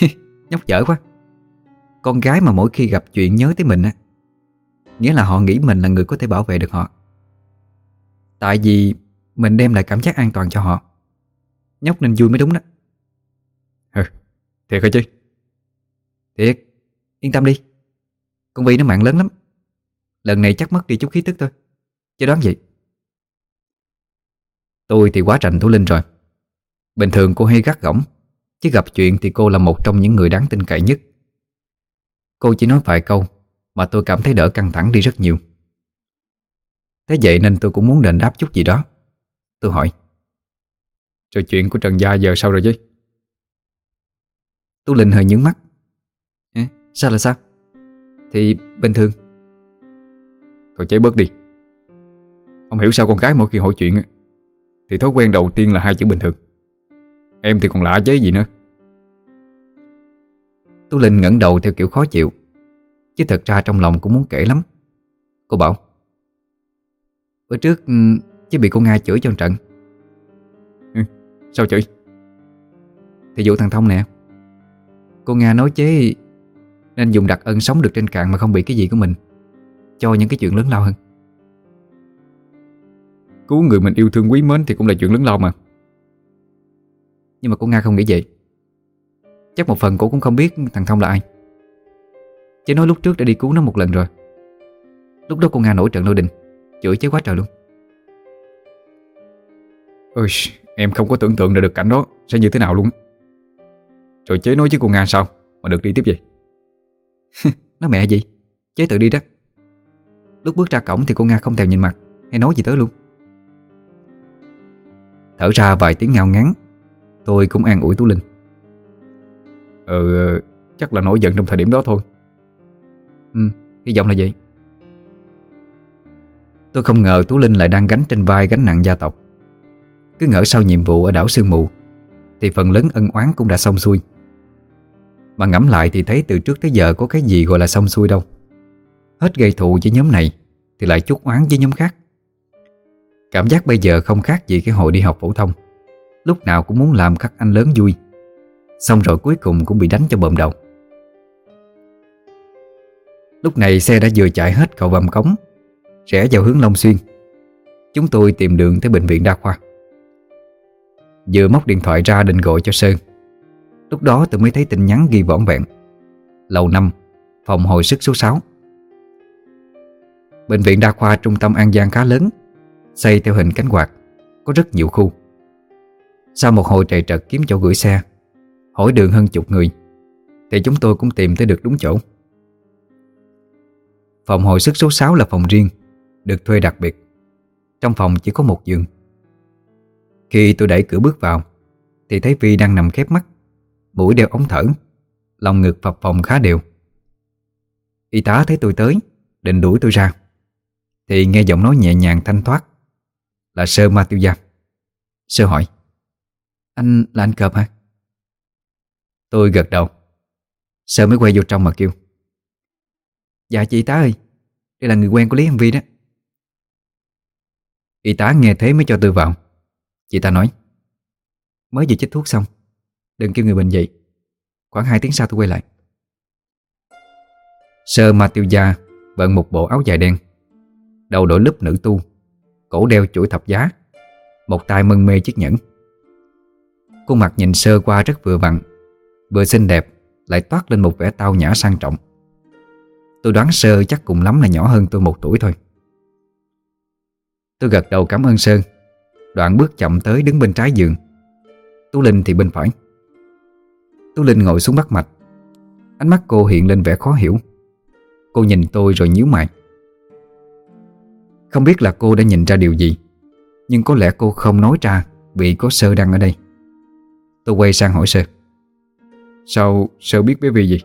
Nhóc dở quá. Con gái mà mỗi khi gặp chuyện nhớ tới mình á Nghĩa là họ nghĩ mình là người có thể bảo vệ được họ. Tại vì Mình đem lại cảm giác an toàn cho họ. Nhóc nên vui mới đúng đó. Ừ, thiệt hả chứ? Thiệt. Yên tâm đi. Con Vi nó mạng lớn lắm. Lần này chắc mất đi chút khí tức thôi. Chứ đoán vậy Tôi thì quá rành thú Linh rồi. Bình thường cô hay gắt gỏng, Chứ gặp chuyện thì cô là một trong những người đáng tin cậy nhất. Cô chỉ nói vài câu Mà tôi cảm thấy đỡ căng thẳng đi rất nhiều. Thế vậy nên tôi cũng muốn đền đáp chút gì đó. Tôi hỏi. Rồi chuyện của Trần Gia giờ sao rồi chứ? Tú Linh hơi nhướng mắt. À, Sao là sao? Thì bình thường. Thôi chế bớt đi. Không hiểu sao con gái mỗi khi hỏi chuyện Thì thói quen đầu tiên là hai chữ bình thường. Em thì còn lạ chế gì nữa. Tú Linh ngẩng đầu theo kiểu khó chịu Chứ thật ra trong lòng cũng muốn kể lắm. Cô bảo Bữa trước ừ, chứ bị cô Nga chửi cho trận. Ừ, Sao chửi? Thì vụ thằng Thông nè. Cô Nga nói chế Nên dùng đặc ân sống được trên cạn mà không bị cái gì của mình. Cho những cái chuyện lớn lao hơn. Cứu người mình yêu thương quý mến Thì cũng là chuyện lớn lao mà. Nhưng mà cô Nga không nghĩ vậy. Chắc một phần cô cũng không biết thằng Thông là ai. Chứ nói lúc trước đã đi cứu nó một lần rồi. Lúc đó cô Nga nổi trận lôi đình Chửi chế quá trời luôn. Ôi, em không có tưởng tượng được cảnh đó Sẽ như thế nào luôn rồi chế nói với cô Nga sao Mà được đi tiếp vậy Nó mẹ gì? Chế tự đi đó. Lúc bước ra cổng thì cô Nga không thèm nhìn mặt, Hay nói gì tới luôn. Thở ra vài tiếng ngao ngắn Tôi cũng an ủi Tú Linh. Ừ Chắc là nổi giận trong thời điểm đó thôi. Ừ Hy vọng là vậy. Tôi không ngờ Tú Linh lại đang gánh trên vai gánh nặng gia tộc. Cứ ngỡ sau nhiệm vụ ở đảo Sương Mù, Thì phần lớn ân oán cũng đã xong xuôi. Mà ngẫm lại thì thấy từ trước tới giờ có cái gì gọi là xong xuôi đâu. Hết gây thù với nhóm này, Thì lại chút oán với nhóm khác. Cảm giác bây giờ không khác gì cái hồi đi học phổ thông. Lúc nào cũng muốn làm các anh lớn vui. Xong rồi cuối cùng cũng bị đánh cho bầm đầu. Lúc này xe đã vừa chạy hết cầu vầm cống, Rẽ vào hướng Long Xuyên. Chúng tôi tìm đường tới bệnh viện đa khoa. Vừa móc điện thoại ra định gọi cho Sơn. Lúc đó tôi mới thấy tin nhắn ghi võn vẹn. Lầu 5 Phòng hồi sức số 6 Bệnh viện đa khoa trung tâm An Giang khá lớn, Xây theo hình cánh quạt, Có rất nhiều khu. Sau một hồi trầy trật kiếm chỗ gửi xe, Hỏi đường hơn chục người, Thì chúng tôi cũng tìm tới được đúng chỗ. Phòng hồi sức số 6 là phòng riêng, Được thuê đặc biệt. Trong phòng chỉ có một giường. Khi tôi đẩy cửa bước vào, Thì thấy Vi đang nằm khép mắt. Mũi đeo ống thở. Lòng ngực phập phòng khá đều. Y tá thấy tôi tới, Định đuổi tôi ra. Thì nghe giọng nói nhẹ nhàng thanh thoát. Là sơ ma tiêu gia. Sơ hỏi, Anh là anh Cợp hả? Tôi gật đầu. Sơ mới quay vô trong mà kêu Dạ chị tá ơi, Đây là người quen của Lý Hằng Vi đó. Y tá nghe thế mới cho tôi vào. Chị ta nói, Mới vừa chích thuốc xong Đừng kêu người bệnh dậy. Khoảng 2 tiếng sau tôi quay lại. Sơ ma tiêu gia Bận một bộ áo dài đen, Đầu đội lúp nữ tu, Cổ đeo chuỗi thập giá, Một tay mân mê chiếc nhẫn. Khuôn mặt nhìn sơ qua rất vừa vặn, Vừa xinh đẹp, Lại toát lên một vẻ tao nhã sang trọng. Tôi đoán Sơ chắc cùng lắm là nhỏ hơn tôi một tuổi thôi. Tôi gật đầu cảm ơn Sơn Đoạn bước chậm tới đứng bên trái giường. Tú Linh thì bên phải. Tú Linh ngồi xuống bắt mạch. Ánh mắt cô hiện lên vẻ khó hiểu. Cô nhìn tôi rồi nhíu mày. Không biết là cô đã nhìn ra điều gì Nhưng có lẽ cô không nói ra Vì có Sơ đang ở đây. Tôi quay sang hỏi Sơ. Sao Sơ biết bé Vi gì?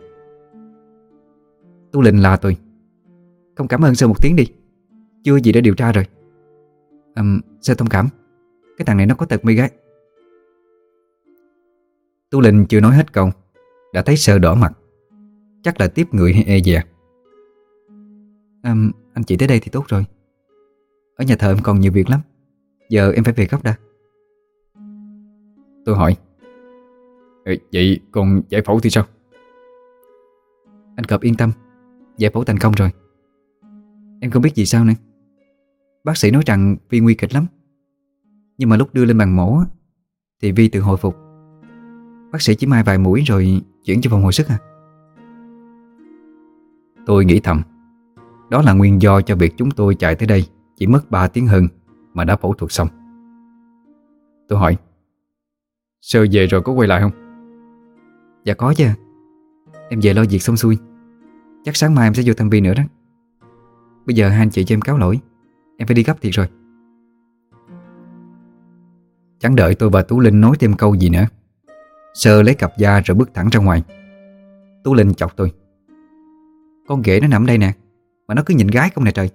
Tú Linh la tôi. Không cảm ơn Sơ một tiếng đi. Chưa gì đã điều tra rồi. Um, Sơ thông cảm. Cái thằng này nó có tật mi gái. Tu Linh chưa nói hết câu Đã thấy Sơ đỏ mặt. Chắc là tiếp người hay e dè. Anh chị tới đây thì tốt rồi. Ở nhà thờ em còn nhiều việc lắm. Giờ em phải về gấp đã. Tôi hỏi. Ê, Vậy còn giải phẫu thì sao? Anh Cập yên tâm. Giải phẫu thành công rồi. Em không biết gì sao nữa. Bác sĩ nói rằng Vi nguy kịch lắm. Nhưng mà lúc đưa lên bàn mổ Thì Vi tự hồi phục. Bác sĩ chỉ mai vài mũi rồi chuyển cho phòng hồi sức à? Tôi nghĩ thầm, Đó là nguyên do cho việc chúng tôi chạy tới đây Chỉ mất 3 tiếng hơn Mà đã phẫu thuật xong. Tôi hỏi, Sơ về rồi có quay lại không? Dạ có chứ. Em về lo việc xong xuôi. Chắc sáng mai em sẽ vô thăm Vi nữa đó. Bây giờ hai anh chị cho em cáo lỗi. Em phải đi gấp thiệt rồi. Chẳng đợi tôi và Tú Linh nói thêm câu gì nữa. Sơ lấy cặp da rồi bước thẳng ra ngoài. Tú Linh chọc tôi. Con ghệ nó nằm đây nè Mà nó cứ nhìn gái không nè trời.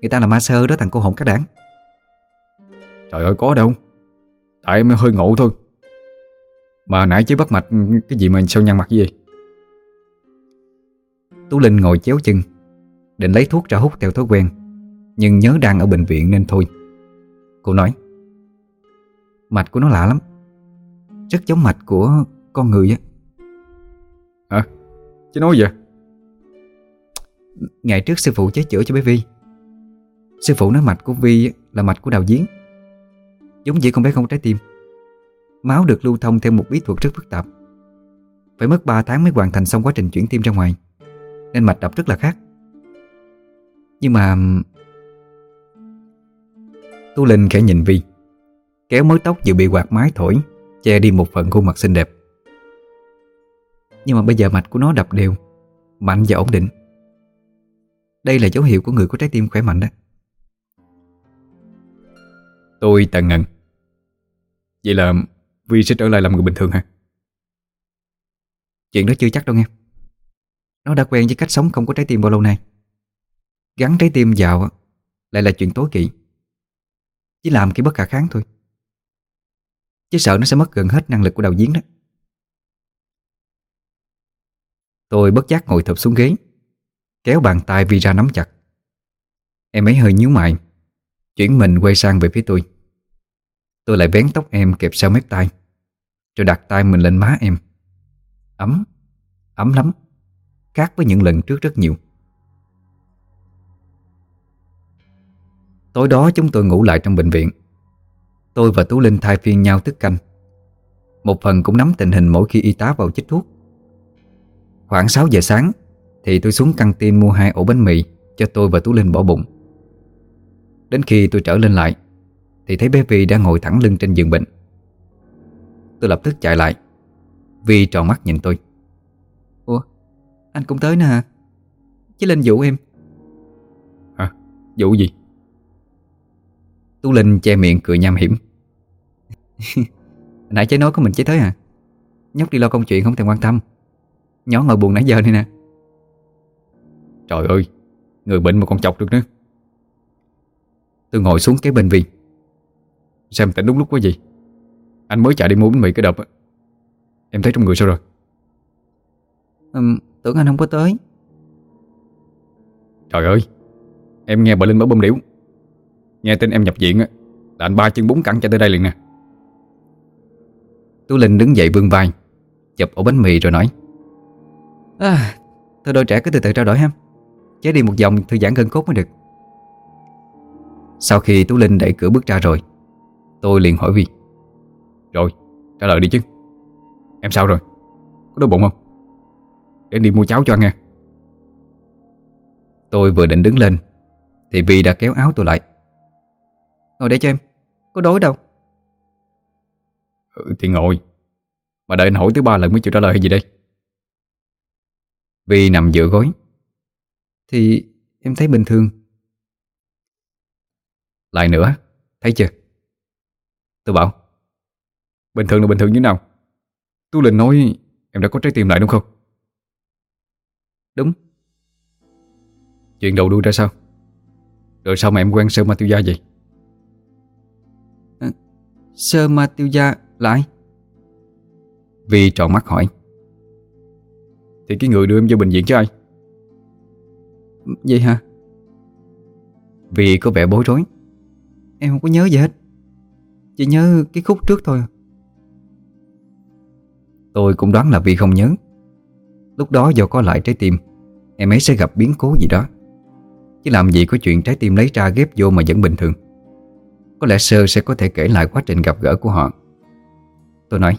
Người ta là ma sơ đó thằng cô hồn các đảng. Trời ơi có đâu. Tại em hơi ngộ thôi. Mà nãy chứ bắt mạch Cái gì mà sao nhăn mặt gì Tú Linh ngồi chéo chân Định lấy thuốc ra hút theo thói quen Nhưng nhớ đang ở bệnh viện nên thôi. Cô nói Mạch của nó lạ lắm Rất giống mạch của con người á. Hả? Chứ nói vậy? Ngày trước sư phụ chế chữa cho bé Vi. Sư phụ nói mạch của Vi là mạch của đào giếng Giống như con bé không trái tim. Máu được lưu thông theo một bí thuật rất phức tạp. Phải mất 3 tháng mới hoàn thành xong quá trình chuyển tim ra ngoài. Nên mạch đập rất là khác. Nhưng mà Tu Linh khẽ nhìn Vi Kéo mớ tóc vừa bị quạt mái thổi Che đi một phần khuôn mặt xinh đẹp. Nhưng mà bây giờ mạch của nó đập đều Mạnh và ổn định. Đây là dấu hiệu của người có trái tim khỏe mạnh đó. Tôi tận ngần. Vậy là Vi sẽ trở lại làm người bình thường hả? Chuyện đó chưa chắc đâu nghe. Nó đã quen với cách sống không có trái tim bao lâu nay. Gắn trái tim vào Lại là chuyện tối kỵ. Chỉ làm cái bất khả kháng thôi Chứ sợ nó sẽ mất gần hết năng lực của đầu giếng đó. Tôi bất giác ngồi thụp xuống ghế, Kéo bàn tay Vi ra nắm chặt. Em ấy hơi nhíu mày, Chuyển mình quay sang về phía tôi. Tôi lại vén tóc em kẹp sau mép tay Rồi đặt tay mình lên má em. Ấm Ấm lắm, Khác với những lần trước rất nhiều. Tối đó chúng tôi ngủ lại trong bệnh viện. Tôi và Tú Linh thay phiên nhau thức canh. Một phần cũng nắm tình hình mỗi khi y tá vào chích thuốc. Khoảng 6 giờ sáng, Thì tôi xuống căng tin mua hai ổ bánh mì Cho tôi và Tú Linh bỏ bụng. Đến khi tôi trở lên lại, Thì thấy bé Vi đang ngồi thẳng lưng trên giường bệnh. Tôi lập tức chạy lại. Vi tròn mắt nhìn tôi. Ủa, anh cũng tới nè hả? Chứ Linh dụ em. Hả? Dụ gì? Tú Linh che miệng cười nham hiểm. Nãy chế nói có mình chế tới à? Nhóc đi lo công chuyện không thèm quan tâm. Nhỏ ngồi buồn nãy giờ này nè. Trời ơi Người bệnh mà còn chọc được nữa. Tôi ngồi xuống cái bên Vi Xem tỉnh đúng lúc quá gì Anh mới chạy đi mua bánh mì cái đập Em thấy trong người sao rồi? Um, Tưởng anh không có tới. Trời ơi Em nghe bà Linh mới bơm điếu Nghe tin em nhập viện Là anh ba chân bún cẳng chạy tới đây liền nè Tú Linh đứng dậy vươn vai Chụp ổ bánh mì rồi nói. À Thôi đôi trẻ cứ từ từ trao đổi ha. Chế đi một vòng thư giãn gân cốt mới được. Sau khi Tú Linh đẩy cửa bước ra rồi Tôi liền hỏi Vi Rồi trả lời đi chứ. Em sao rồi? Có đói bụng không? Để đi mua cháo cho ăn nghe Tôi vừa định đứng lên Thì Vi đã kéo áo tôi lại. Ngồi đây cho em Có đói đâu ừ, Thì ngồi. Mà đợi anh hỏi thứ ba lần mới chịu trả lời hay gì đây? Vi nằm giữa gối Thì em thấy bình thường. Lại nữa Thấy chưa? Tôi bảo Bình thường là bình thường như nào? Tú Linh nói em đã có trái tim lại đúng không? Đúng. Chuyện đầu đuôi ra sao? Rồi sao mà em quen sơ ma tiêu gia vậy? À, Sơ ma tiêu gia là ai? Vi tròn mắt hỏi. Thì cái người đưa em vô bệnh viện chứ ai? Vậy hả? Vì có vẻ bối rối. Em không có nhớ gì hết. Chỉ nhớ cái khúc trước thôi. Tôi cũng đoán là vì không nhớ. Lúc đó do có lại trái tim, Em ấy sẽ gặp biến cố gì đó. Chứ làm gì có chuyện trái tim lấy ra ghép vô mà vẫn bình thường. Có lẽ Sơ sẽ có thể kể lại quá trình gặp gỡ của họ. Tôi nói.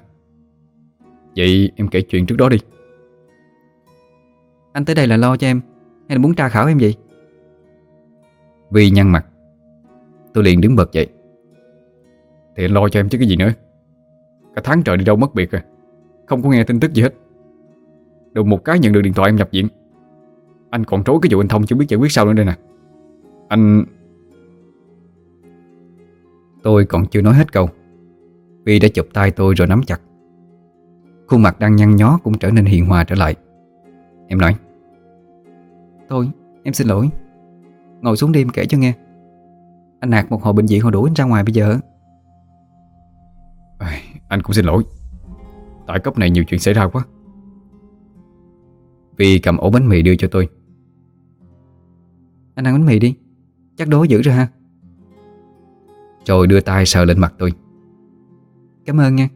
Vậy em kể chuyện trước đó đi. Anh tới đây là lo cho em Hay là muốn tra khảo em gì Vì nhăn mặt. Tôi liền đứng bật dậy. Thì anh lo cho em chứ cái gì nữa. Cả tháng trời đi đâu mất biệt à. Không có nghe tin tức gì hết. Được một cái nhận được điện thoại em nhập viện. Anh còn trối cái vụ anh Thông chưa biết giải quyết sao nữa đây nè. Anh Tôi còn chưa nói hết câu Vi đã chụp tay tôi rồi nắm chặt. Khuôn mặt đang nhăn nhó cũng trở nên hiền hòa trở lại. Em nói Thôi em xin lỗi. Ngồi xuống đi em kể cho nghe. Anh nạt một hồi bệnh viện họ đuổi anh ra ngoài bây giờ Anh cũng xin lỗi. Tại cấp này nhiều chuyện xảy ra quá. Vi cầm ổ bánh mì đưa cho tôi. Anh ăn bánh mì đi Chắc đói dữ rồi ha. Rồi đưa tay sờ lên mặt tôi Cảm ơn nha.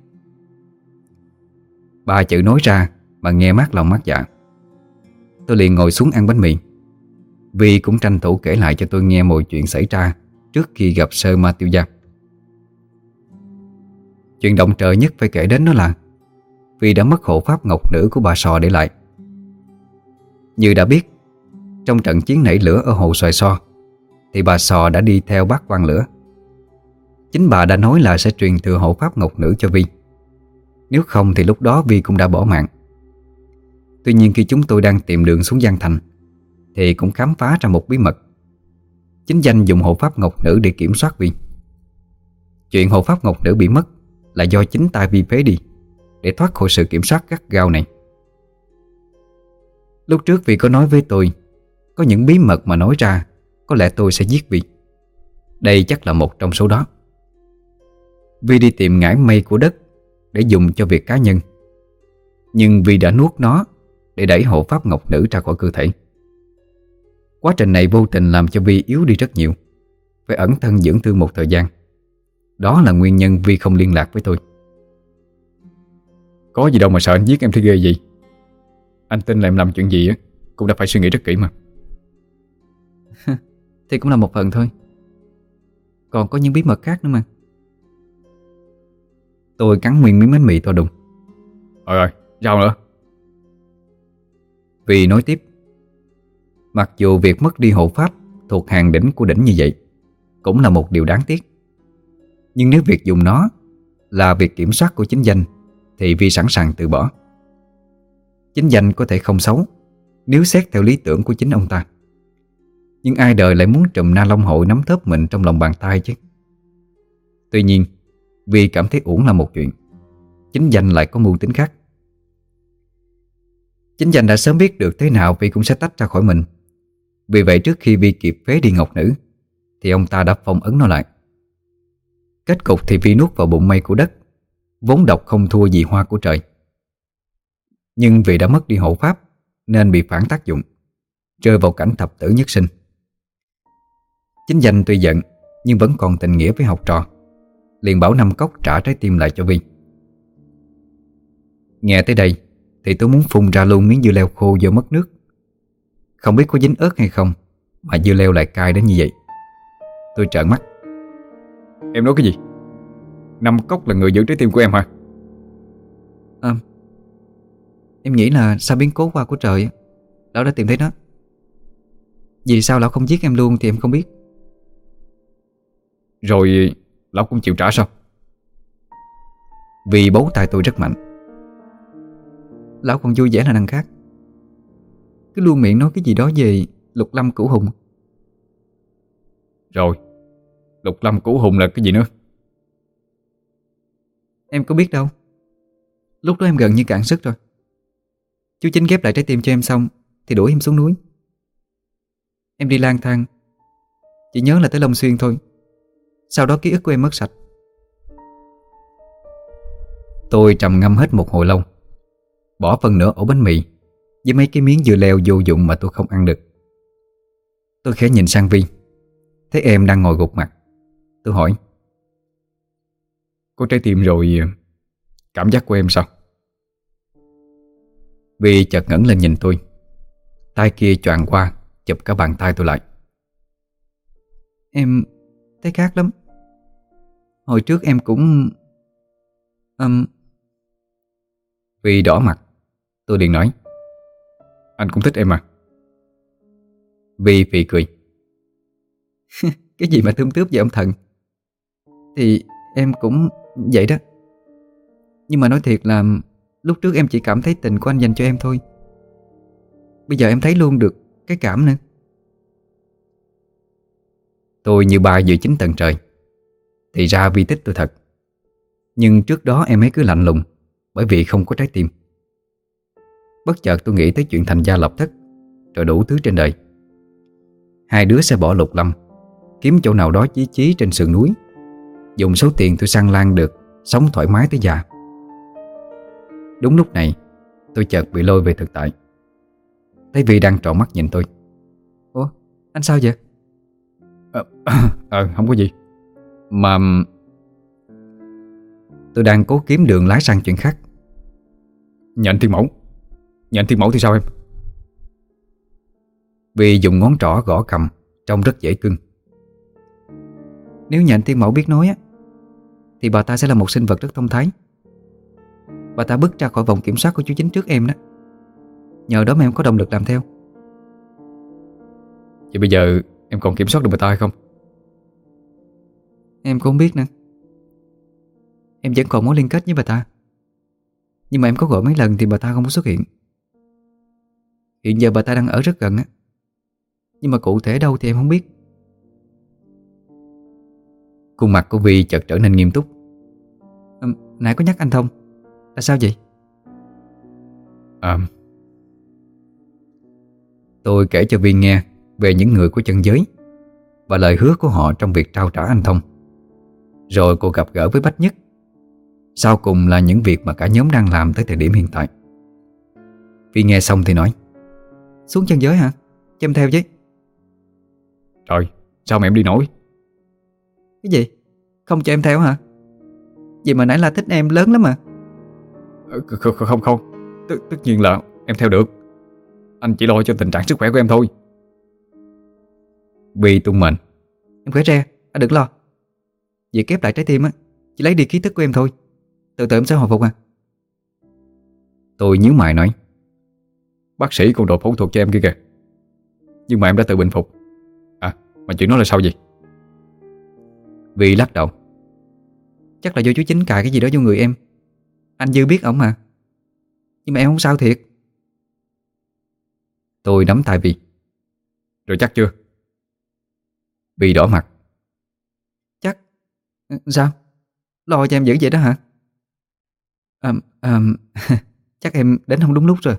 Ba chữ nói ra Mà nghe mát lòng mát dạ. Tôi liền ngồi xuống ăn bánh mì. Vi cũng tranh thủ kể lại cho tôi nghe mọi chuyện xảy ra Trước khi gặp sơ ma tiêu gia. Chuyện động trời nhất phải kể đến đó là Vi đã mất hộ pháp ngọc nữ của bà Sò để lại. Như đã biết, Trong trận chiến nảy lửa ở hồ xoài so, Thì bà Sò đã đi theo bác quan lửa. Chính bà đã nói là sẽ truyền thừa hộ pháp ngọc nữ cho Vi. Nếu không thì lúc đó Vi cũng đã bỏ mạng. Tuy nhiên khi chúng tôi đang tìm đường xuống Giang Thành, Thì cũng khám phá ra một bí mật. Chính danh dùng hộ pháp ngọc nữ để kiểm soát Vi. Chuyện hộ pháp ngọc nữ bị mất Là do chính tay Vi phế đi, Để thoát khỏi sự kiểm soát gắt gao này. Lúc trước Vi có nói với tôi, Có những bí mật mà nói ra, Có lẽ tôi sẽ giết Vi. Đây chắc là một trong số đó. Vi đi tìm ngải mây của đất Để dùng cho việc cá nhân. Nhưng Vi đã nuốt nó Để đẩy hộ pháp ngọc nữ ra khỏi cơ thể. Quá trình này vô tình làm cho Vi yếu đi rất nhiều Phải ẩn thân dưỡng thương một thời gian. Đó là nguyên nhân Vi không liên lạc với tôi. Có gì đâu mà sợ anh giết em thấy ghê gì Anh tin là em làm chuyện gì á Cũng đã phải suy nghĩ rất kỹ mà. Thì cũng là một phần thôi. Còn có những bí mật khác nữa mà Tôi cắn nguyên miếng bánh mì to đùng. Rồi rồi, rau nữa? Vì nói tiếp Mặc dù việc mất đi hộ pháp Thuộc hàng đỉnh của đỉnh như vậy Cũng là một điều đáng tiếc Nhưng nếu việc dùng nó Là việc kiểm soát của chính danh Thì Vi sẵn sàng từ bỏ. Chính danh có thể không xấu Nếu xét theo lý tưởng của chính ông ta Nhưng ai đời lại muốn trùm na long hội nắm thớp mình trong lòng bàn tay chứ? Tuy nhiên vì cảm thấy uổng là một chuyện. Chính danh lại có mưu tính khác. Chính danh đã sớm biết được thế nào Vi cũng sẽ tách ra khỏi mình. Vì vậy trước khi Vi kịp phế đi ngọc nữ, Thì ông ta đã phong ấn nó lại. Kết cục thì Vi nuốt vào bụng mây của đất, Vốn độc không thua gì hoa của trời. Nhưng vì đã mất đi hộ pháp, Nên bị phản tác dụng, Rơi vào cảnh thập tử nhất sinh. Chính danh tuy giận, Nhưng vẫn còn tình nghĩa với học trò. Liền bảo Năm Cốc trả trái tim lại cho Vi Nghe tới đây Thì tôi muốn phun ra luôn miếng dưa leo khô do mất nước. Không biết có dính ớt hay không Mà dưa leo lại cay đến như vậy. Tôi trợn mắt. Em nói cái gì? Năm Cốc là người giữ trái tim của em hả? À Em nghĩ là sao biến cố qua của trời Lão đã tìm thấy nó. Vì sao lão không giết em luôn thì em không biết. Rồi Lão cũng chịu trả sao? Vì bấu tay tôi rất mạnh. Lão còn vui vẻ là đằng khác. Cứ luôn miệng nói cái gì đó về Lục Lâm Cửu Hùng. Rồi, Lục Lâm Cửu Hùng là cái gì nữa? Em có biết đâu. Lúc đó em gần như cạn sức rồi. Chú Chính ghép lại trái tim cho em xong Thì đuổi em xuống núi. Em đi lang thang, Chỉ nhớ là tới Long Xuyên thôi. Sau đó ký ức của em mất sạch. Tôi trầm ngâm hết một hồi lâu, Bỏ phần nửa ổ bánh mì, Với mấy cái miếng dưa leo vô dụng mà tôi không ăn được. Tôi khẽ nhìn sang Vi, Thấy em đang ngồi gục mặt. Tôi hỏi Có trái tim rồi, Cảm giác của em sao? Vi chợt ngẩng lên nhìn tôi. Tay kia choàng qua, Chụp cả bàn tay tôi lại. Em thấy khác lắm. Hồi trước em cũng um... Vì đỏ mặt, Tôi liền nói, Anh cũng thích em mà. Vì phì cười. cười Cái gì mà thơm tướp vậy ông thần? Thì em cũng vậy đó. Nhưng mà nói thiệt là Lúc trước em chỉ cảm thấy tình của anh dành cho em thôi. Bây giờ em thấy luôn được Cái cảm nữa. Tôi như ba giữa chính tầng trời. Thì ra vi tích tôi thật. Nhưng trước đó em ấy cứ lạnh lùng Bởi vì không có trái tim. Bất chợt tôi nghĩ tới chuyện thành gia lập thất Rồi đủ thứ trên đời. Hai đứa sẽ bỏ lục lâm Kiếm chỗ nào đó chí chí trên sườn núi. Dùng số tiền tôi săn lan được Sống thoải mái tới già. Đúng lúc này Tôi chợt bị lôi về thực tại. Thấy Vi đang trọn mắt nhìn tôi. Ủa anh sao vậy? Ờ à, không có gì. Mà Tôi đang cố kiếm đường lái sang chuyện khác. Nhận thiên mẫu. Nhận thiên mẫu thì sao em? Vì dùng ngón trỏ gõ cầm Trông rất dễ cưng. Nếu nhận thiên mẫu biết nói á Thì bà ta sẽ là một sinh vật rất thông thái. Bà ta bước ra khỏi vòng kiểm soát của chú chính trước em đó. Nhờ đó mà em có động lực làm theo. Vậy bây giờ em còn kiểm soát được bà ta hay không? Em cũng không biết nữa. Em vẫn còn mối liên kết với bà ta. Nhưng mà em có gọi mấy lần thì bà ta không có xuất hiện. Hiện giờ bà ta đang ở rất gần á. Nhưng mà cụ thể đâu thì em không biết. Khuôn mặt của Vi chợt trở nên nghiêm túc. À, Nãy có nhắc anh Thông. Là sao vậy? À. Tôi kể cho Vi nghe Về những người của chân giới Và lời hứa của họ trong việc trao trả anh Thông Rồi cô gặp gỡ với Bách Nhất Sau cùng là những việc mà cả nhóm đang làm tới thời điểm hiện tại Vi nghe xong thì nói Xuống chân giới hả? Cho em theo chứ Trời, sao mà em đi nổi Cái gì? Không cho em theo hả? Vậy mà nãy là thích em lớn lắm mà Không không không, không. Tất, nhiên là em theo được Anh chỉ lo cho tình trạng sức khỏe của em thôi Vi tung mệnh Em khỏe re, anh đừng lo Việc kép lại trái tim á Chỉ lấy đi ký tức của em thôi. Từ từ em sẽ hồi phục à. Tôi nhíu mày nói Bác sĩ còn đồ phẫu thuật cho em kia kìa. Nhưng mà em đã tự bình phục. À mà chuyện đó là sao vậy? Vi lắc đầu. Chắc là do chú chính cài cái gì đó vô người em. Anh Dư biết ổng mà. Nhưng mà em không sao thiệt. Tôi nắm tay Vi. Rồi chắc chưa? Vi đỏ mặt Sao? Lo cho em dữ vậy đó hả? À, à, Chắc em đến không đúng lúc rồi.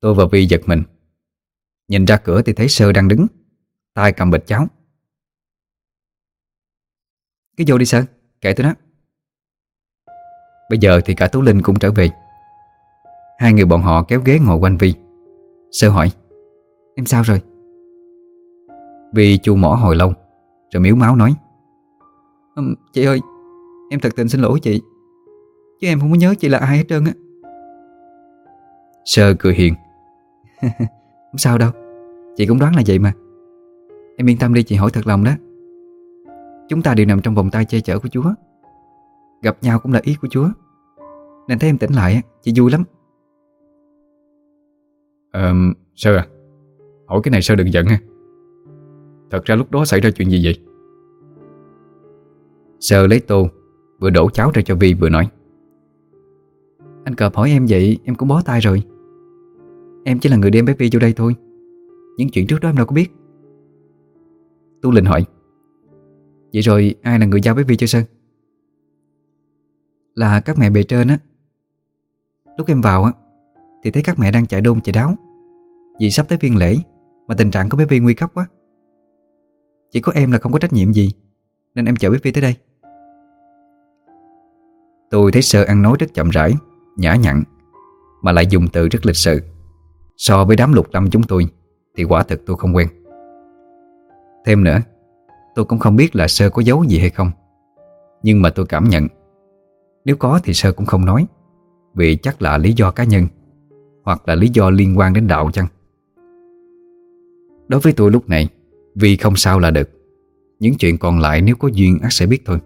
Tôi và Vi giật mình. Nhìn ra cửa thì thấy Sơ đang đứng. Tay cầm bịch cháo. Cứ vô đi Sơ, kệ tôi đó. Bây giờ thì cả Tú Linh cũng trở về. Hai người bọn họ kéo ghế ngồi quanh Vi. Sơ hỏi Em sao rồi? Vi chu mỏ hồi lâu Rồi miếu máu nói Chị ơi, em thật tình xin lỗi chị. Chứ em không có nhớ chị là ai hết trơn á. Sơ cười hiền. Không sao đâu Chị cũng đoán là vậy mà. Em yên tâm đi chị hỏi thật lòng đó. Chúng ta đều nằm trong vòng tay che chở của Chúa. Gặp nhau cũng là ý của Chúa. Nên thấy em tỉnh lại Chị vui lắm. Ờ, Sơ à Hỏi cái này Sơ đừng giận ha. Thật ra lúc đó xảy ra chuyện gì vậy sờ lấy tô Vừa đổ cháo ra cho Vi vừa nói. Anh cợp hỏi em vậy, Em cũng bó tay rồi. Em chỉ là người đem bé Vi vô đây thôi. Những chuyện trước đó em đâu có biết. Tu Linh hỏi. Vậy rồi ai là người giao bé Vi cho Sơn? Là các mẹ bề trên á. Lúc em vào á, Thì thấy các mẹ đang chạy đôn chạy đáo. Vì sắp tới phiên lễ, Mà tình trạng của bé Vi nguy cấp quá. Chỉ có em là không có trách nhiệm gì, Nên em chở bé Vi tới đây. Tôi thấy Sơ ăn nói rất chậm rãi, Nhã nhặn, Mà lại dùng từ rất lịch sự. So với đám lục tâm chúng tôi, Thì quả thực tôi không quen. Thêm nữa, Tôi cũng không biết là Sơ có giấu gì hay không. Nhưng mà tôi cảm nhận, Nếu có thì Sơ cũng không nói, Vì chắc là lý do cá nhân, Hoặc là lý do liên quan đến đạo chăng? Đối với tôi lúc này, Vì không sao là được. Những chuyện còn lại nếu có duyên ắt sẽ biết thôi.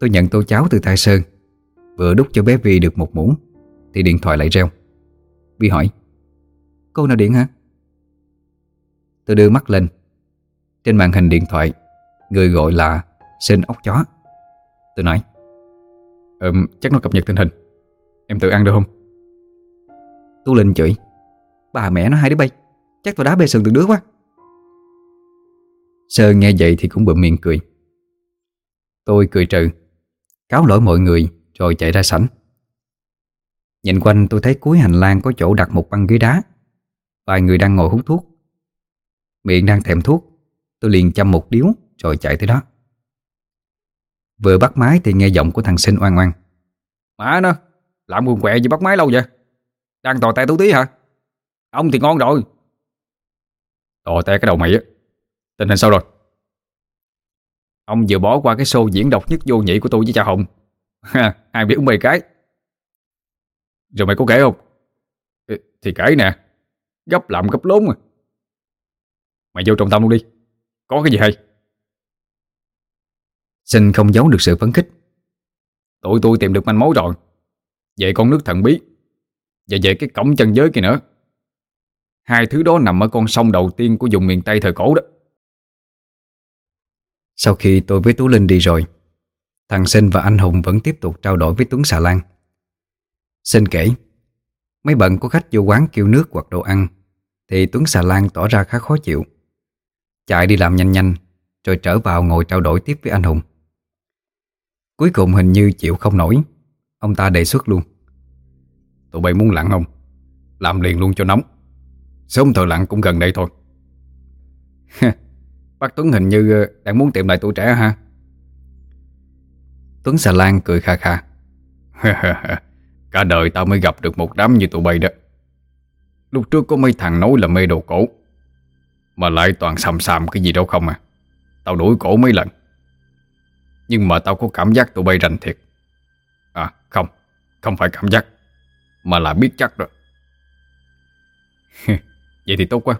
Tôi nhận tô cháo từ tay Sơn. Vừa đút cho bé Vi được một muỗng Thì điện thoại lại reo. Vi hỏi Cô nào điện hả? Tôi đưa mắt lên. Trên màn hình điện thoại Người gọi là Sinh ốc chó. Tôi nói Ừm, chắc nó cập nhật tình hình. Em tự ăn được không? tu Linh chửi Bà mẹ nó hai đứa bay Chắc tôi đá bê sừng từng đứa quá. Sơn nghe vậy thì cũng bụm miệng cười. Tôi cười trừ. Cáo lỗi mọi người, Rồi chạy ra sảnh. Nhìn quanh tôi thấy cuối hành lang có chỗ đặt một băng ghế đá. Vài người đang ngồi hút thuốc. Miệng đang thèm thuốc, Tôi liền châm một điếu, Rồi chạy tới đó. Vừa bắt máy thì nghe giọng của thằng sinh oan oan Má nó, Làm quần quẹ gì bắt máy lâu vậy? Đang tò tè tú tí hả? Ông thì ngon rồi. Tò tè cái đầu mày á. Tình hình sao rồi? Ông vừa bỏ qua cái show diễn độc nhất vô nhị của tôi với cha Hồng. Hai biết uống cái? Rồi mày có kể không? Thì kể nè. Gấp làm gấp lốn mà. Mày vô trọng tâm luôn đi. Có cái gì hay? Sinh không giấu được sự phấn khích. Tụi tôi tìm được manh mối rồi. Về con nước thần bí. Và về cái cổng chân giới kia nữa. Hai thứ đó nằm ở con sông đầu tiên của vùng miền Tây thời cổ đó sau khi tôi với Tú Linh đi rồi, Thằng Sinh và anh Hùng vẫn tiếp tục trao đổi với Tuấn Xà Lan. Sinh kể, Mấy bận có khách vô quán kêu nước hoặc đồ ăn, Thì Tuấn xà lan tỏ ra khá khó chịu. Chạy đi làm nhanh nhanh, Rồi trở vào ngồi trao đổi tiếp với anh Hùng. Cuối cùng hình như chịu không nổi, Ông ta đề xuất luôn. Tụi bay muốn lặn không? Làm liền luôn cho nóng. Sớm thợ lặn cũng gần đây thôi. Bác Tuấn hình như ờ, đang muốn tìm lại tuổi trẻ ha? Tuấn xà lan cười kha kha. Cả đời tao mới gặp được một đám như tụi bay đó. Lúc trước có mấy thằng nói là mê đồ cổ, Mà lại toàn xàm xàm cái gì đâu không à. Tao đuổi cổ mấy lần. Nhưng mà tao có cảm giác tụi bay rành thiệt. À không Không phải cảm giác, Mà là biết chắc rồi. Vậy thì tốt quá.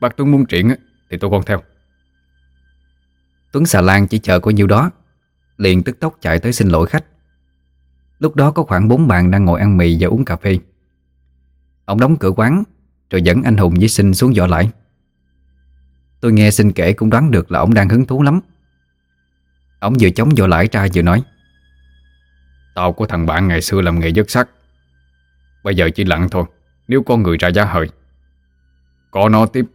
Bác Tuấn muốn triển thì tôi con theo. Tuấn xà lan chỉ chờ có nhiêu đó Liền tức tốc chạy tới xin lỗi khách. Lúc đó có khoảng bốn bạn đang ngồi ăn mì và uống cà phê. Ông đóng cửa quán Rồi dẫn anh Hùng với Sinh xuống dọ lại. Tôi nghe Sinh kể cũng đoán được là ông đang hứng thú lắm. Ông vừa chống dọ lãi ra vừa nói Tao có thằng bạn ngày xưa làm nghề dứt sắt Bây giờ chỉ lặng thôi Nếu có người ra giá hời Có nó tiếp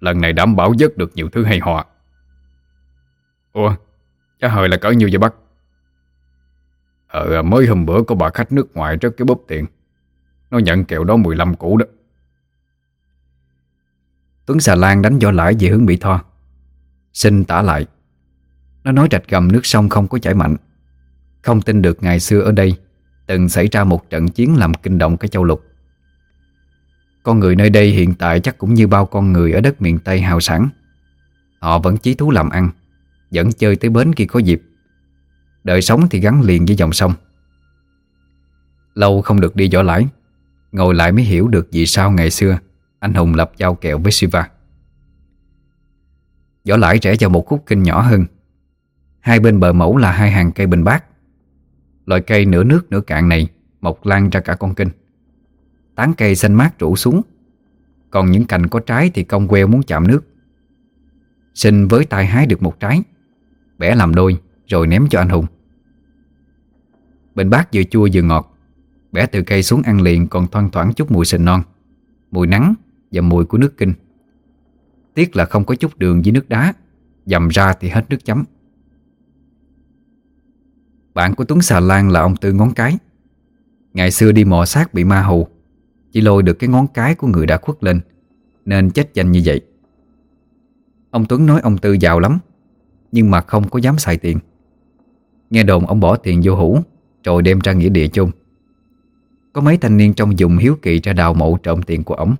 Lần này đảm bảo dứt được nhiều thứ hay ho Ủa Giá hời là cỡ nhiêu vậy bác? Ờ mới hôm bữa có bà khách nước ngoài rất cái bóp tiền. Nó nhận kẹo đó 15 củ đó. Tuấn xà lan đánh vỏ lãi về hướng mỹ tho. Xin tả lại. Nó nói rạch gầm nước sông không có chảy mạnh. Không tin được ngày xưa ở đây Từng xảy ra một trận chiến làm kinh động cái châu lục. Con người nơi đây hiện tại chắc cũng như bao con người ở đất miền Tây hào sản Họ vẫn chí thú làm ăn, Vẫn chơi tới bến khi có dịp. Đời sống thì gắn liền với dòng sông. Lâu không được đi võ lãi, Ngồi lại mới hiểu được vì sao ngày xưa Anh Hùng lập giao kẹo với Siva. Võ lãi rẽ vào một khúc kinh nhỏ hơn. Hai bên bờ mẫu là hai hàng cây bình bát. Loại cây nửa nước nửa cạn này Mọc lan ra cả con kinh. Tán cây xanh mát rủ xuống. Còn những cành có trái thì cong queo muốn chạm nước. Sinh với tay hái được một trái, Bẻ làm đôi, Rồi ném cho anh Hùng. Bình bát vừa chua vừa ngọt, Bẻ từ cây xuống ăn liền còn thoang thoảng chút mùi sình non, Mùi nắng và mùi của nước kinh. Tiếc là không có chút đường với nước đá, Dầm ra thì hết nước chấm. Bạn của Tuấn Xà Lan là ông Tư Ngón Cái. Ngày xưa đi mò xác bị ma hù chỉ lôi được cái ngón cái của người đã khuất lên, Nên chết danh như vậy. Ông Tuấn nói ông Tư giàu lắm, Nhưng mà không có dám xài tiền. Nghe đồn ông bỏ tiền vô hũ, Rồi đem ra nghĩa địa chung Có mấy thanh niên trong dùng hiếu kỳ ra đào mộ trộm tiền của ổng,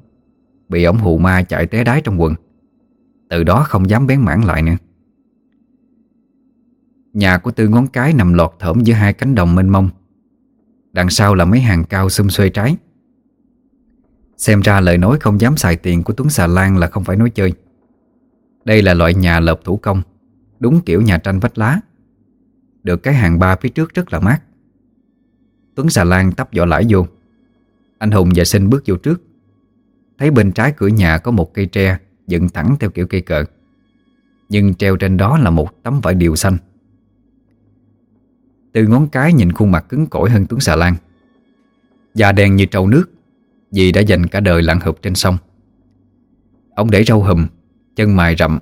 Bị ổng hù ma chạy té đái trong quần. Từ đó không dám bén mảng lại nữa. Nhà của Tư ngón cái nằm lọt thởm giữa hai cánh đồng mênh mông. Đằng sau là mấy hàng cao xum xuê trái. Xem ra lời nói không dám xài tiền của Tuấn Xà Lan là không phải nói chơi. Đây là loại nhà lợp thủ công, Đúng kiểu nhà tranh vách lá. Được cái hàng ba phía trước rất là mát. Tuấn Xà Lan tấp vỏ lãi vô. Anh Hùng và Sinh bước vô trước. Thấy bên trái cửa nhà có một cây tre Dựng thẳng theo kiểu cây cờ. Nhưng treo trên đó là một tấm vải điều xanh. Từ ngón cái nhìn khuôn mặt cứng cỏi hơn Tuấn Xà Lan. Da đen như trâu nước. Vì đã dành cả đời lặn hụp trên sông. Ông để râu hùm Chân mài rậm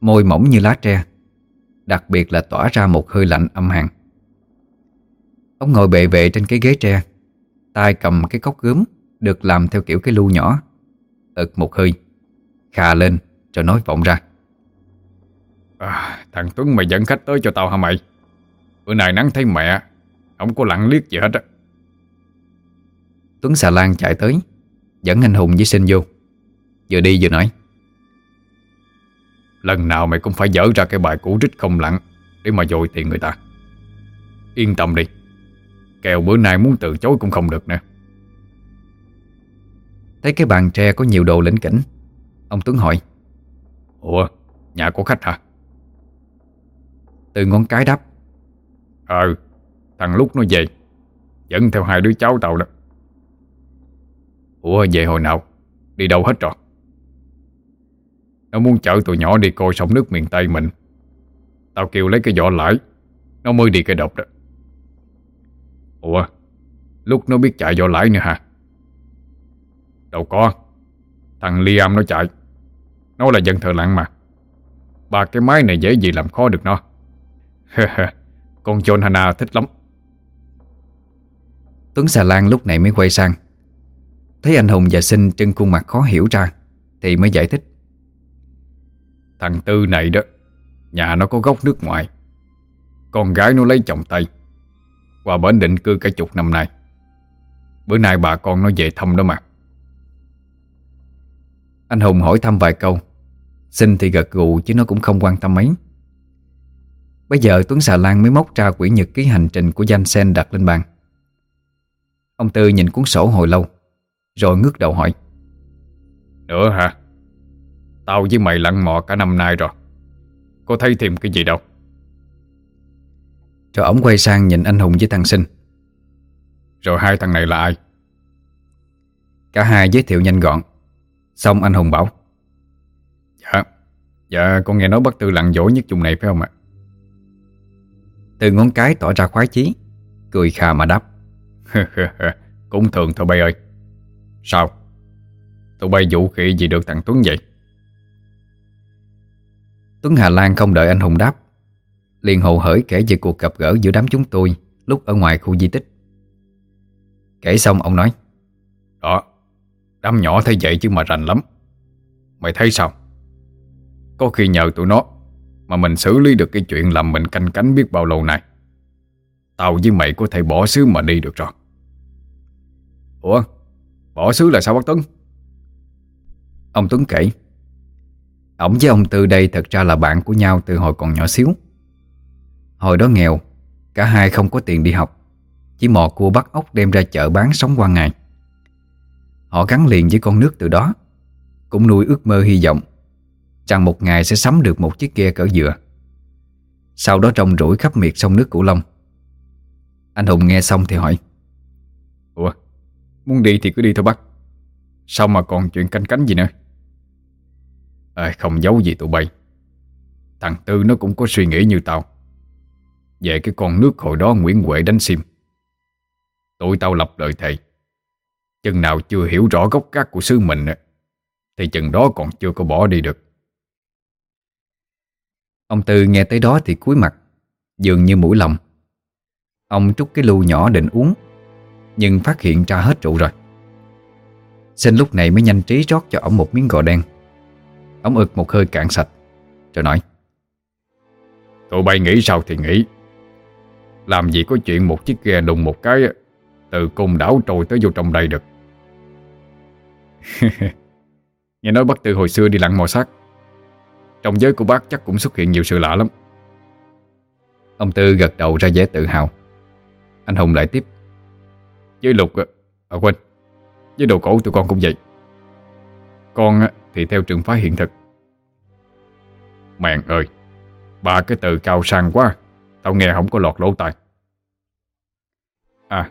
Môi mỏng như lá tre Đặc biệt là tỏa ra một hơi lạnh âm hàn. Ông ngồi bệ vệ trên cái ghế tre tay cầm cái cốc gớm Được làm theo kiểu cái lu nhỏ ực một hơi Khà lên rồi nói vọng ra. À, Thằng Tuấn mày dẫn khách tới cho tao hả mày? Bữa nay nắng thấy mẹ Không có lặng liếc gì hết á. Tuấn xà lan chạy tới Dẫn anh Hùng với sinh vô. Vừa đi vừa nói Lần nào mày cũng phải dở ra cái bài cũ rít không lặng Để mà dội tiền người ta. Yên tâm đi Kèo bữa nay muốn từ chối cũng không được nè. Thấy cái bàn tre có nhiều đồ lĩnh kỉnh Ông Tuấn hỏi Ủa nhà có khách hả? Từ ngón cái đáp Ờ Thằng lúc nó về Dẫn theo hai đứa cháu tao đó Ủa về hồi nào? Đi đâu hết rồi? Nó muốn chở tụi nhỏ đi coi sông nước miền Tây mình. Tao kêu lấy cái vỏ lãi. Nó mới đi cái độc đó. Ủa, Lúc nó biết chạy vỏ lãi nữa hả? Đâu có. Thằng Liam nó chạy. Nó là dân thợ lặng mà. Ba cái máy này dễ gì làm khó được nó. Con John Hana thích lắm. Tuấn xà lan lúc này mới quay sang. Thấy anh Hùng và Sinh trưng khuôn mặt khó hiểu ra, Thì mới giải thích. Thằng Tư này đó, Nhà nó có gốc nước ngoài. Con gái nó lấy chồng Tây, Qua bển định cư cả chục năm nay. Bữa nay bà con nó về thăm đó mà. Anh Hùng hỏi thăm vài câu. Sinh thì gật gù chứ nó cũng không quan tâm mấy. Bây giờ Tuấn Xà Lan mới móc ra quỹ nhật ký hành trình của danh sen đặt lên bàn. Ông Tư nhìn cuốn sổ hồi lâu. Rồi ngước đầu hỏi. Nữa hả? Tao với mày lặn mò cả năm nay rồi. Có thấy thêm cái gì đâu. Rồi ông quay sang nhìn anh Hùng với thằng Sinh. Rồi hai thằng này là ai? Cả hai giới thiệu nhanh gọn. Xong anh Hùng bảo. Dạ Dạ con nghe nói bác Tư lặn dỗi nhất vùng này phải không ạ? Từ ngón cái tỏ ra khoái chí Cười khà mà đáp. Cũng thường thôi bay ơi Sao? Tụi bay vũ khí gì được thằng Tuấn vậy? Tuấn Hà Lan không đợi anh Hùng đáp liền hồ hởi kể về cuộc gặp gỡ giữa đám chúng tôi Lúc ở ngoài khu di tích Kể xong ông nói, Đó, Đám nhỏ thấy vậy chứ mà rành lắm Mày thấy sao Có khi nhờ tụi nó Mà mình xử lý được cái chuyện làm mình canh cánh biết bao lâu này. Tao với mày có thể bỏ xứ mà đi được rồi Ủa Bỏ xứ là sao bác Tuấn? Ông Tuấn kể Ông với ông Tư đây thật ra là bạn của nhau từ hồi còn nhỏ xíu. Hồi đó nghèo, Cả hai không có tiền đi học, Chỉ mò cua bắt ốc đem ra chợ bán sống qua ngày. Họ gắn liền với con nước từ đó, Cũng nuôi ước mơ hy vọng Rằng một ngày sẽ sắm được một chiếc ghe cỡ dừa. Sau đó rong rủi khắp miệt sông nước Cửu Long. Anh Hùng nghe xong thì hỏi Muốn đi thì cứ đi thôi bác. Sao mà còn chuyện canh cánh gì nữa? À, Không giấu gì tụi bay. Thằng Tư nó cũng có suy nghĩ như tao. Về cái con nước hồi đó Nguyễn Huệ đánh sim. Tụi tao lập lời thề Chừng nào chưa hiểu rõ gốc gác của sứ mình Thì chừng đó còn chưa có bỏ đi được. Ông Tư nghe tới đó thì cúi mặt Dường như mũi lòng. Ông trút cái lưu nhỏ định uống. Nhưng phát hiện ra hết rượu rồi. Sinh lúc này mới nhanh trí rót cho ông một miếng gò đen. Ông ực một hơi cạn sạch, Rồi nói Tụi bay nghĩ sao thì nghĩ Làm gì có chuyện một chiếc ghe đùng một cái, Từ cung đảo trôi tới vô trong đây được. Nghe nói bác Tư hồi xưa đi lặn mò sát Trong giới của bác chắc cũng xuất hiện nhiều sự lạ lắm. Ông Tư gật đầu ra vẻ tự hào. Anh Hùng lại tiếp với Lục À quên. Với đồ cổ tụi con cũng vậy. Con thì theo trường phái hiện thực. Mẹn ơi, Ba cái từ cao sang quá, Tao nghe không có lọt lỗ tai. À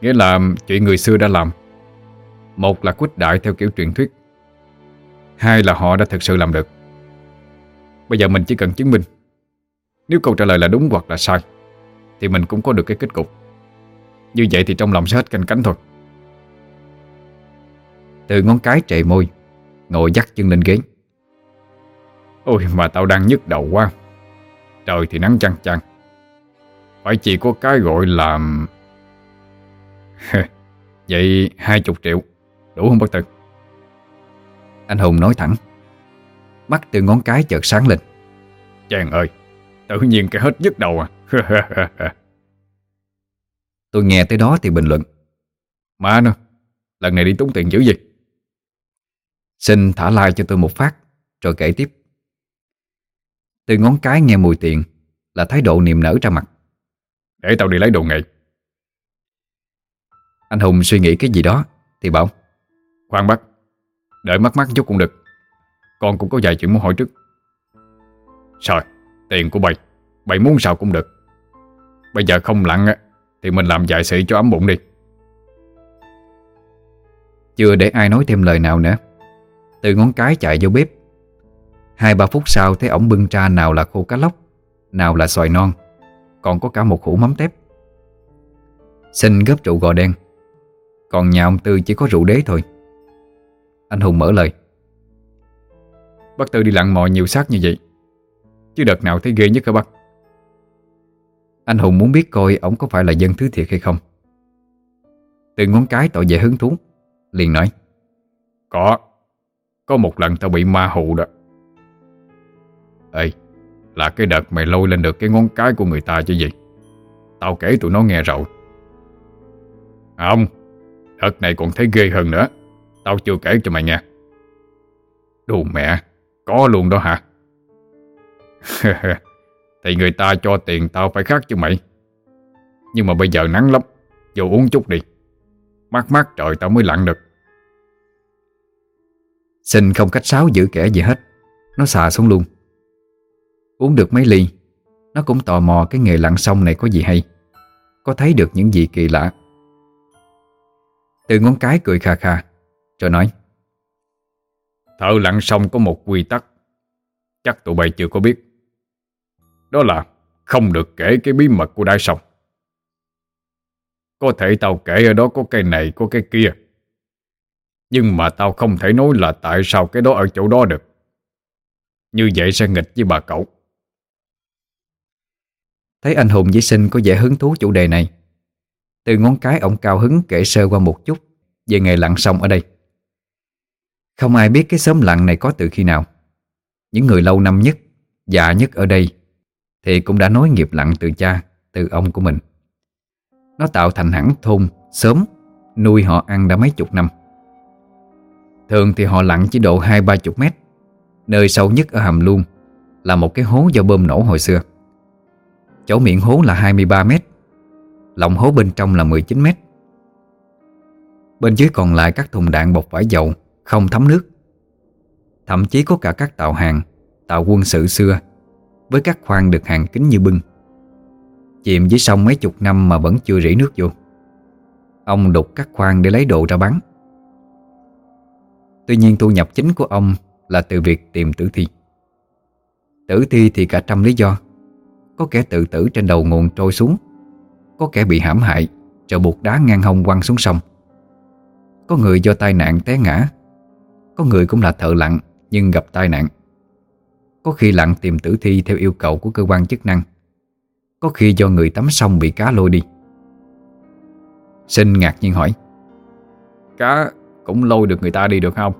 Nghĩa là chuyện người xưa đã làm. Một là quýt đại theo kiểu truyền thuyết. Hai là họ đã thực sự làm được. Bây giờ mình chỉ cần chứng minh. Nếu câu trả lời là đúng hoặc là sai, Thì mình cũng có được cái kết cục. Như vậy thì trong lòng sẽ hết canh cánh thôi. Từ ngón cái trề môi, Ngồi dắt chân lên ghế. Ôi mà tao đang nhức đầu quá. Trời thì nắng chăng chăng Phải chỉ có cái gọi là Vậy hai chục triệu, Đủ không bác Tư? Anh Hùng nói thẳng. Mắt từ ngón cái chợt sáng lên. Chàng ơi, Tự nhiên cái hết nhức đầu à. Tôi nghe tới đó thì bình luận. Má nó Lần này đi tốn tiền dữ gì Xin thả like cho tôi một phát Rồi kể tiếp. Từ ngón cái nghe mùi tiền Là thái độ niềm nở ra mặt. Để tao đi lấy đồ nghề Anh Hùng suy nghĩ cái gì đó Thì bảo Khoan bác Đợi mắc mắc chút cũng được. Con cũng có vài chuyện muốn hỏi trước. Rồi Tiền của bay Bay muốn sao cũng được. Bây giờ không lặng á thì mình làm dạy sĩ cho ấm bụng đi. Chưa để ai nói thêm lời nào nữa. Từ ngón cái chạy vô bếp. Hai ba phút sau thấy ổng bưng ra nào là khô cá lóc, Nào là xoài non. Còn có cả một hũ mắm tép. Xin gấp rượu gò đen. Còn nhà ông Tư chỉ có rượu đế thôi. Anh Hùng mở lời. Bác Tư đi lặn mò nhiều xác như vậy, Chứ đợt nào thấy ghê nhất hả bác? Anh Hùng muốn biết coi ổng có phải là dân thứ thiệt hay không. Từ ngón cái tỏ vẻ hứng thú, Liền nói, Có Có một lần tao bị ma hù đó. Ê, Là cái đợt mày lôi lên được cái ngón cái của người ta chứ gì? Tao kể tụi nó nghe rồi. Không, Đợt này còn thấy ghê hơn nữa. Tao chưa kể cho mày nghe. Đồ mẹ, Có luôn đó hả? Thì người ta cho tiền tao phải khác chứ mày. Nhưng mà bây giờ nắng lắm, Vô uống chút đi. Mát mát trời tao mới lặn được. Xin không cách sáo giữ kẻ gì hết. Nó xà xuống luôn. Uống được mấy ly, Nó cũng tò mò cái nghề lặn sông này có gì hay. Có thấy được những gì kỳ lạ. Từ ngón cái cười kha kha, Rồi nói, Thợ lặn sông có một quy tắc. Chắc tụi bay chưa có biết. Đó là không được kể cái bí mật của đai sông. Có thể tao kể ở đó có cây này có cây kia. Nhưng mà tao không thể nói là tại sao cái đó ở chỗ đó được. Như vậy sẽ nghịch với bà cậu. Thấy anh Hùng với Sinh có vẻ hứng thú chủ đề này Từ ngón cái ổng cao hứng kể sơ qua một chút Về nghề lặn sông ở đây. Không ai biết cái xóm lặn này có từ khi nào. Những người lâu năm nhất, già nhất ở đây thì cũng đã nối nghiệp lặn từ cha, từ ông của mình. Nó tạo thành hẳn thôn, sớm, Nuôi họ ăn đã mấy chục năm. Thường thì họ lặn chỉ độ hai ba chục mét. Nơi sâu nhất ở hầm luôn Là một cái hố do bơm nổ hồi xưa. Chỗ miệng hố là 23 mét Lòng hố bên trong là 19 mét. Bên dưới còn lại các thùng đạn bọc vải dầu Không thấm nước. Thậm chí có cả các tàu hàng Tàu quân sự xưa với các khoang được hàng kính như bưng. Chìm dưới sông mấy chục năm mà vẫn chưa rỉ nước vô. Ông đục các khoang để lấy đồ ra bán. Tuy nhiên thu nhập chính của ông Là từ việc tìm tử thi. Tử thi thì cả trăm lý do. Có kẻ tự tử trên đầu nguồn trôi xuống. Có kẻ bị hãm hại Rồi buộc đá ngang hông quăng xuống sông. Có người do tai nạn té ngã. Có người cũng là thợ lặn Nhưng gặp tai nạn. Có khi lặn tìm tử thi theo yêu cầu của cơ quan chức năng. Có khi do người tắm sông bị cá lôi đi. Sinh ngạc nhiên hỏi, Cá cũng lôi được người ta đi được không?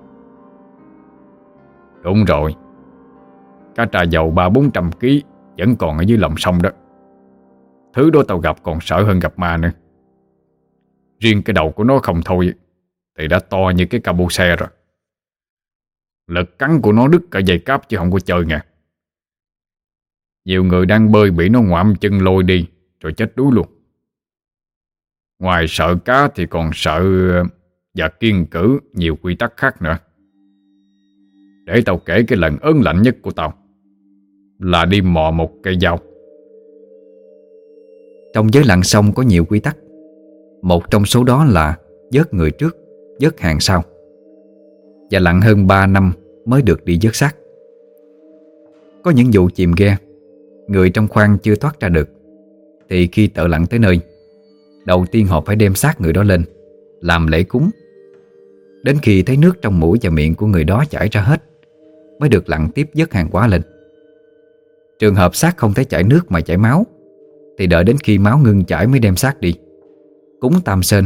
Đúng rồi. Cá trà dầu ba bốn trăm ký Vẫn còn ở dưới lòng sông đó. Thứ đó tao gặp còn sợ hơn gặp ma nữa. Riêng cái đầu của nó không thôi Thì đã to như cái cabo xe rồi. Lực cắn của nó đứt cả dây cáp chứ không có chơi nha Nhiều người đang bơi bị nó ngoạm chân lôi đi Rồi chết đuối luôn. Ngoài sợ cá thì còn sợ ờ, Và kiên cử nhiều quy tắc khác nữa. Để tao kể cái lần ớn lạnh nhất của tao. Là đi mò một cây dao. Trong giới lặn sông có nhiều quy tắc. Một trong số đó là Vớt người trước, vớt hàng sau. Và lặn hơn 3 năm Mới được đi vớt xác. Có những vụ chìm ghe, Người trong khoang chưa thoát ra được, Thì khi tợ lặn tới nơi, Đầu tiên họ phải đem xác người đó lên, Làm lễ cúng. Đến khi thấy nước trong mũi và miệng của người đó chảy ra hết, Mới được lặn tiếp vớt hàng hóa lên. Trường hợp xác không thấy chảy nước mà chảy máu, Thì đợi đến khi máu ngưng chảy mới đem xác đi. Cúng tam sơn,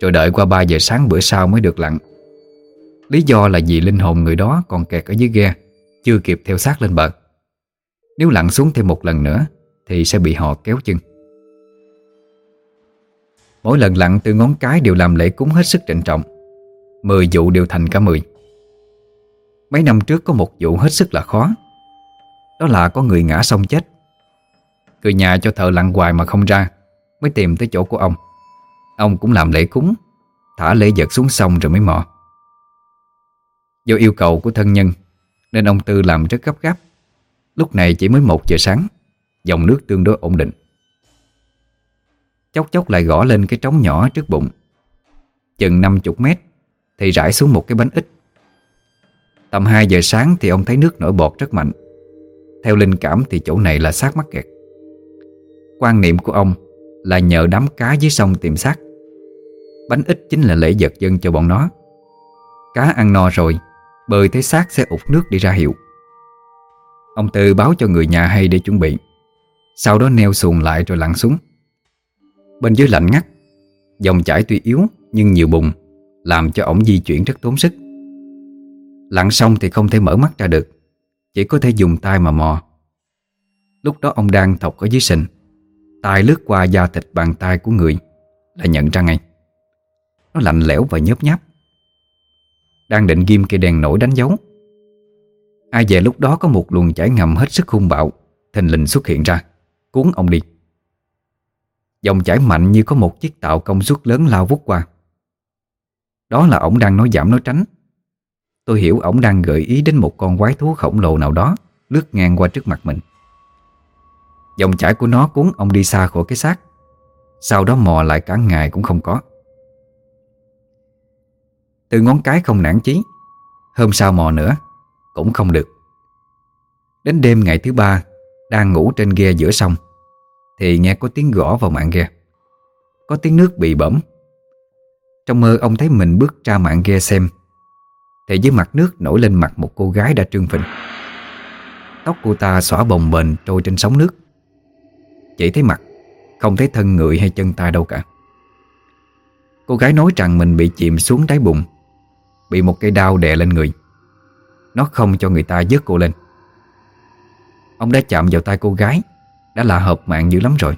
Rồi đợi qua 3 giờ sáng bữa sau mới được lặn. Lý do là vì linh hồn người đó còn kẹt ở dưới ghe, Chưa kịp theo xác lên bờ. Nếu lặn xuống thêm một lần nữa, Thì sẽ bị họ kéo chân. Mỗi lần lặn từ ngón cái đều làm lễ cúng hết sức trịnh trọng. Mười vụ đều thành cả mười. Mấy năm trước có một vụ hết sức là khó. Đó là có người ngã sông chết. Người nhà cho thợ lặn hoài mà không ra, Mới tìm tới chỗ của ông. Ông cũng làm lễ cúng, Thả lễ vật xuống sông rồi mới mò. Do yêu cầu của thân nhân, Nên ông Tư làm rất gấp gáp. Lúc này chỉ mới một giờ sáng, Dòng nước tương đối ổn định. Chốc chốc lại gõ lên cái trống nhỏ trước bụng. Chừng 50 mét Thì rải xuống một cái bánh ít. Tầm 2 giờ sáng thì ông thấy nước nổi bọt rất mạnh. Theo linh cảm thì chỗ này là xác mắc kẹt. Quan niệm của ông là nhờ đám cá dưới sông tìm xác. Bánh ít chính là lễ vật dân cho bọn nó. Cá ăn no rồi Bơi thấy xác sẽ ụt nước đi ra hiệu. Ông Tư báo cho người nhà hay để chuẩn bị. Sau đó neo xuồng lại rồi lặn xuống. Bên dưới lạnh ngắt, Dòng chảy tuy yếu nhưng nhiều bùng Làm cho ổng di chuyển rất tốn sức. Lặn xong thì không thể mở mắt ra được, Chỉ có thể dùng tay mà mò. Lúc đó ông đang thọc ở dưới sình, tay lướt qua da thịt bàn tay của người Là nhận ra ngay. Nó lạnh lẽo và nhớp nháp. Đang định ghim cây đèn nổi đánh dấu. Ai về lúc đó có một luồng chảy ngầm hết sức hung bạo, Thình lình xuất hiện ra, Cuốn ông đi. Dòng chảy mạnh như có một chiếc tạo công suất lớn lao vút qua. Đó là ổng đang nói giảm nói tránh. Tôi hiểu ổng đang gợi ý đến một con quái thú khổng lồ nào đó, Lướt ngang qua trước mặt mình. Dòng chảy của nó cuốn ông đi xa khỏi cái xác. Sau đó mò lại cả ngày cũng không có. Từ ngón cái không nản chí. Hôm sau mò nữa, Cũng không được. Đến đêm ngày thứ ba, Đang ngủ trên ghe giữa sông, Thì nghe có tiếng gõ vào mạng ghe. Có tiếng nước bị bẩm. Trong mơ ông thấy mình bước ra mạng ghe xem, Thì dưới mặt nước nổi lên mặt một cô gái đã trương phình. Tóc cô ta xõa bồng bềnh trôi trên sóng nước. Chỉ thấy mặt, Không thấy thân người hay chân tay đâu cả. Cô gái nói rằng mình bị chìm xuống đáy bụng Bị một cây đao đè lên người. Nó không cho người ta dứt cô lên. Ông đã chạm vào tay cô gái, Đã là hợp mạng dữ lắm rồi,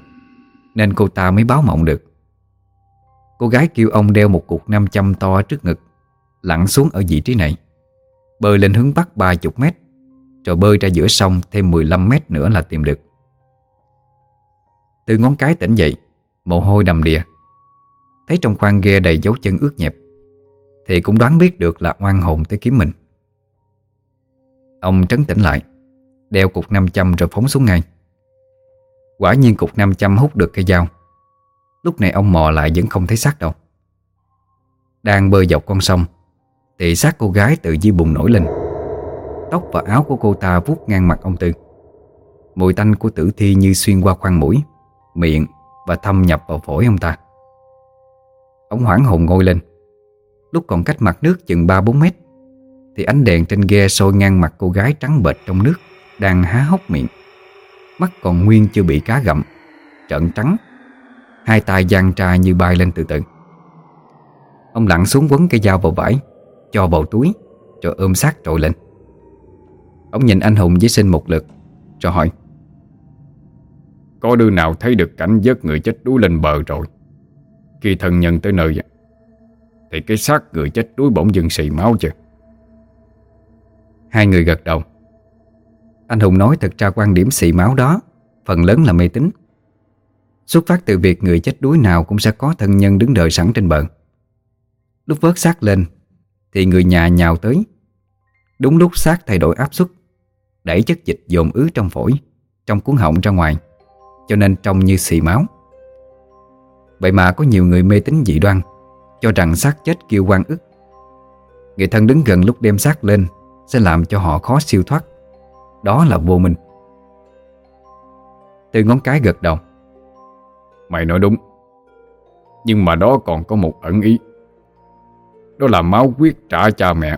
Nên cô ta mới báo mộng được. Cô gái kêu ông đeo một cục nam châm to trước ngực, Lặn xuống ở vị trí này, Bơi lên hướng bắc 30 mét, Rồi bơi ra giữa sông thêm 15 mét nữa là tìm được. Từ ngón cái tỉnh dậy, Mồ hôi đầm đìa. Thấy trong khoang ghe đầy dấu chân ướt nhẹp thì cũng đoán biết được là oan hồn tới kiếm mình. Ông trấn tĩnh lại, Đeo cục nam châm rồi phóng xuống ngay. Quả nhiên cục nam châm hút được cây dao. Lúc này ông mò lại vẫn không thấy xác đâu. Đang bơi dọc con sông, Thì xác cô gái tự dưới bùng nổi lên. Tóc và áo của cô ta vuốt ngang mặt ông Tư. Mùi tanh của tử thi như xuyên qua khoang mũi, miệng và thâm nhập vào phổi ông ta. Ông hoảng hồn ngồi lên. Lúc còn cách mặt nước chừng 3-4 mét thì ánh đèn trên ghe sôi ngang mặt cô gái trắng bệch trong nước đang há hốc miệng. Mắt còn nguyên chưa bị cá gặm, trợn trắng, hai tay giang tra như bay lên từ từ. Ông lặn xuống quấn cây dao vào vải, cho vào túi, rồi ôm sát trội lên. Ông nhìn anh Hùng với sinh một lượt, rồi hỏi. Có đứa nào thấy được cảnh vớt người chết đuối lên bờ rồi Khi thân nhân tới nơi thì cái xác người chết đuối bỗng dưng xì máu chưa Hai người gật đầu. Anh Hùng nói thật ra quan điểm xì máu đó, Phần lớn là mê tín. Xuất phát từ việc người chết đuối nào Cũng sẽ có thân nhân đứng đợi sẵn trên bờ. Lúc vớt xác lên, Thì người nhà nhào tới. Đúng lúc xác thay đổi áp suất, Đẩy chất dịch dồn ứ trong phổi, Trong cuốn họng ra ngoài, cho nên trông như xì máu. Vậy mà có nhiều người mê tín dị đoan. Cho rằng xác chết kêu quan ức. Người thân đứng gần lúc đem xác lên Sẽ làm cho họ khó siêu thoát. Đó là vô minh. Từ ngón cái gật đầu. Mày nói đúng. Nhưng mà đó còn có một ẩn ý. Đó là máu quyết trả cha mẹ.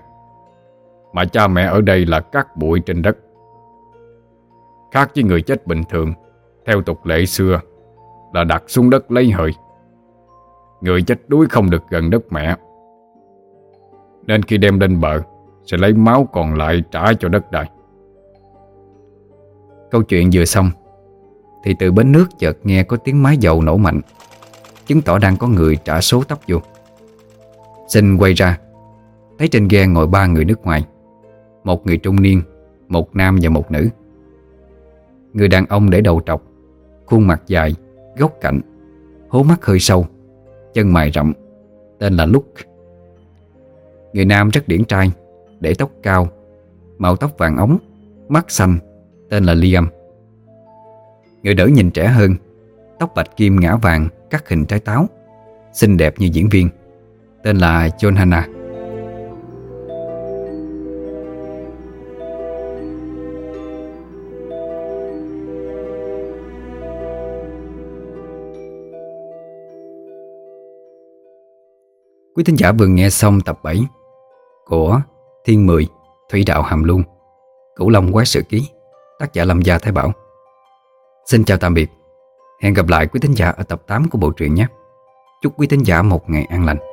Mà cha mẹ ở đây là các bụi trên đất. Khác với người chết bình thường, theo tục lệ xưa, Là đặt xuống đất lấy hơi Người chết đuối không được gần đất mẹ. Nên khi đem lên bờ Sẽ lấy máu còn lại trả cho đất đai. Câu chuyện vừa xong Thì từ bến nước chợt nghe có tiếng máy dầu nổ mạnh Chứng tỏ đang có người trả số tóc vô. Xin quay ra Thấy trên ghe ngồi ba người nước ngoài Một người trung niên Một nam và một nữ. Người đàn ông để đầu trọc Khuôn mặt dài, góc cạnh Hố mắt hơi sâu Chân mày rậm, Tên là Luke. Người nam rất điển trai, Để tóc cao, Màu tóc vàng ống, Mắt xanh, Tên là Liam. Người đỡ nhìn trẻ hơn, Tóc bạch kim ngã vàng, Cắt hình trái táo, Xinh đẹp như diễn viên, Tên là John Hanna Quý thính giả vừa nghe xong tập 7 của Thiên Mười, Thủy Đạo Hàm Luân, Cửu Long Quái Sự Ký, tác giả Lâm Gia Thái Bảo. Xin chào tạm biệt, hẹn gặp lại quý thính giả ở tập 8 của bộ truyện nhé. Chúc quý thính giả một ngày an lành.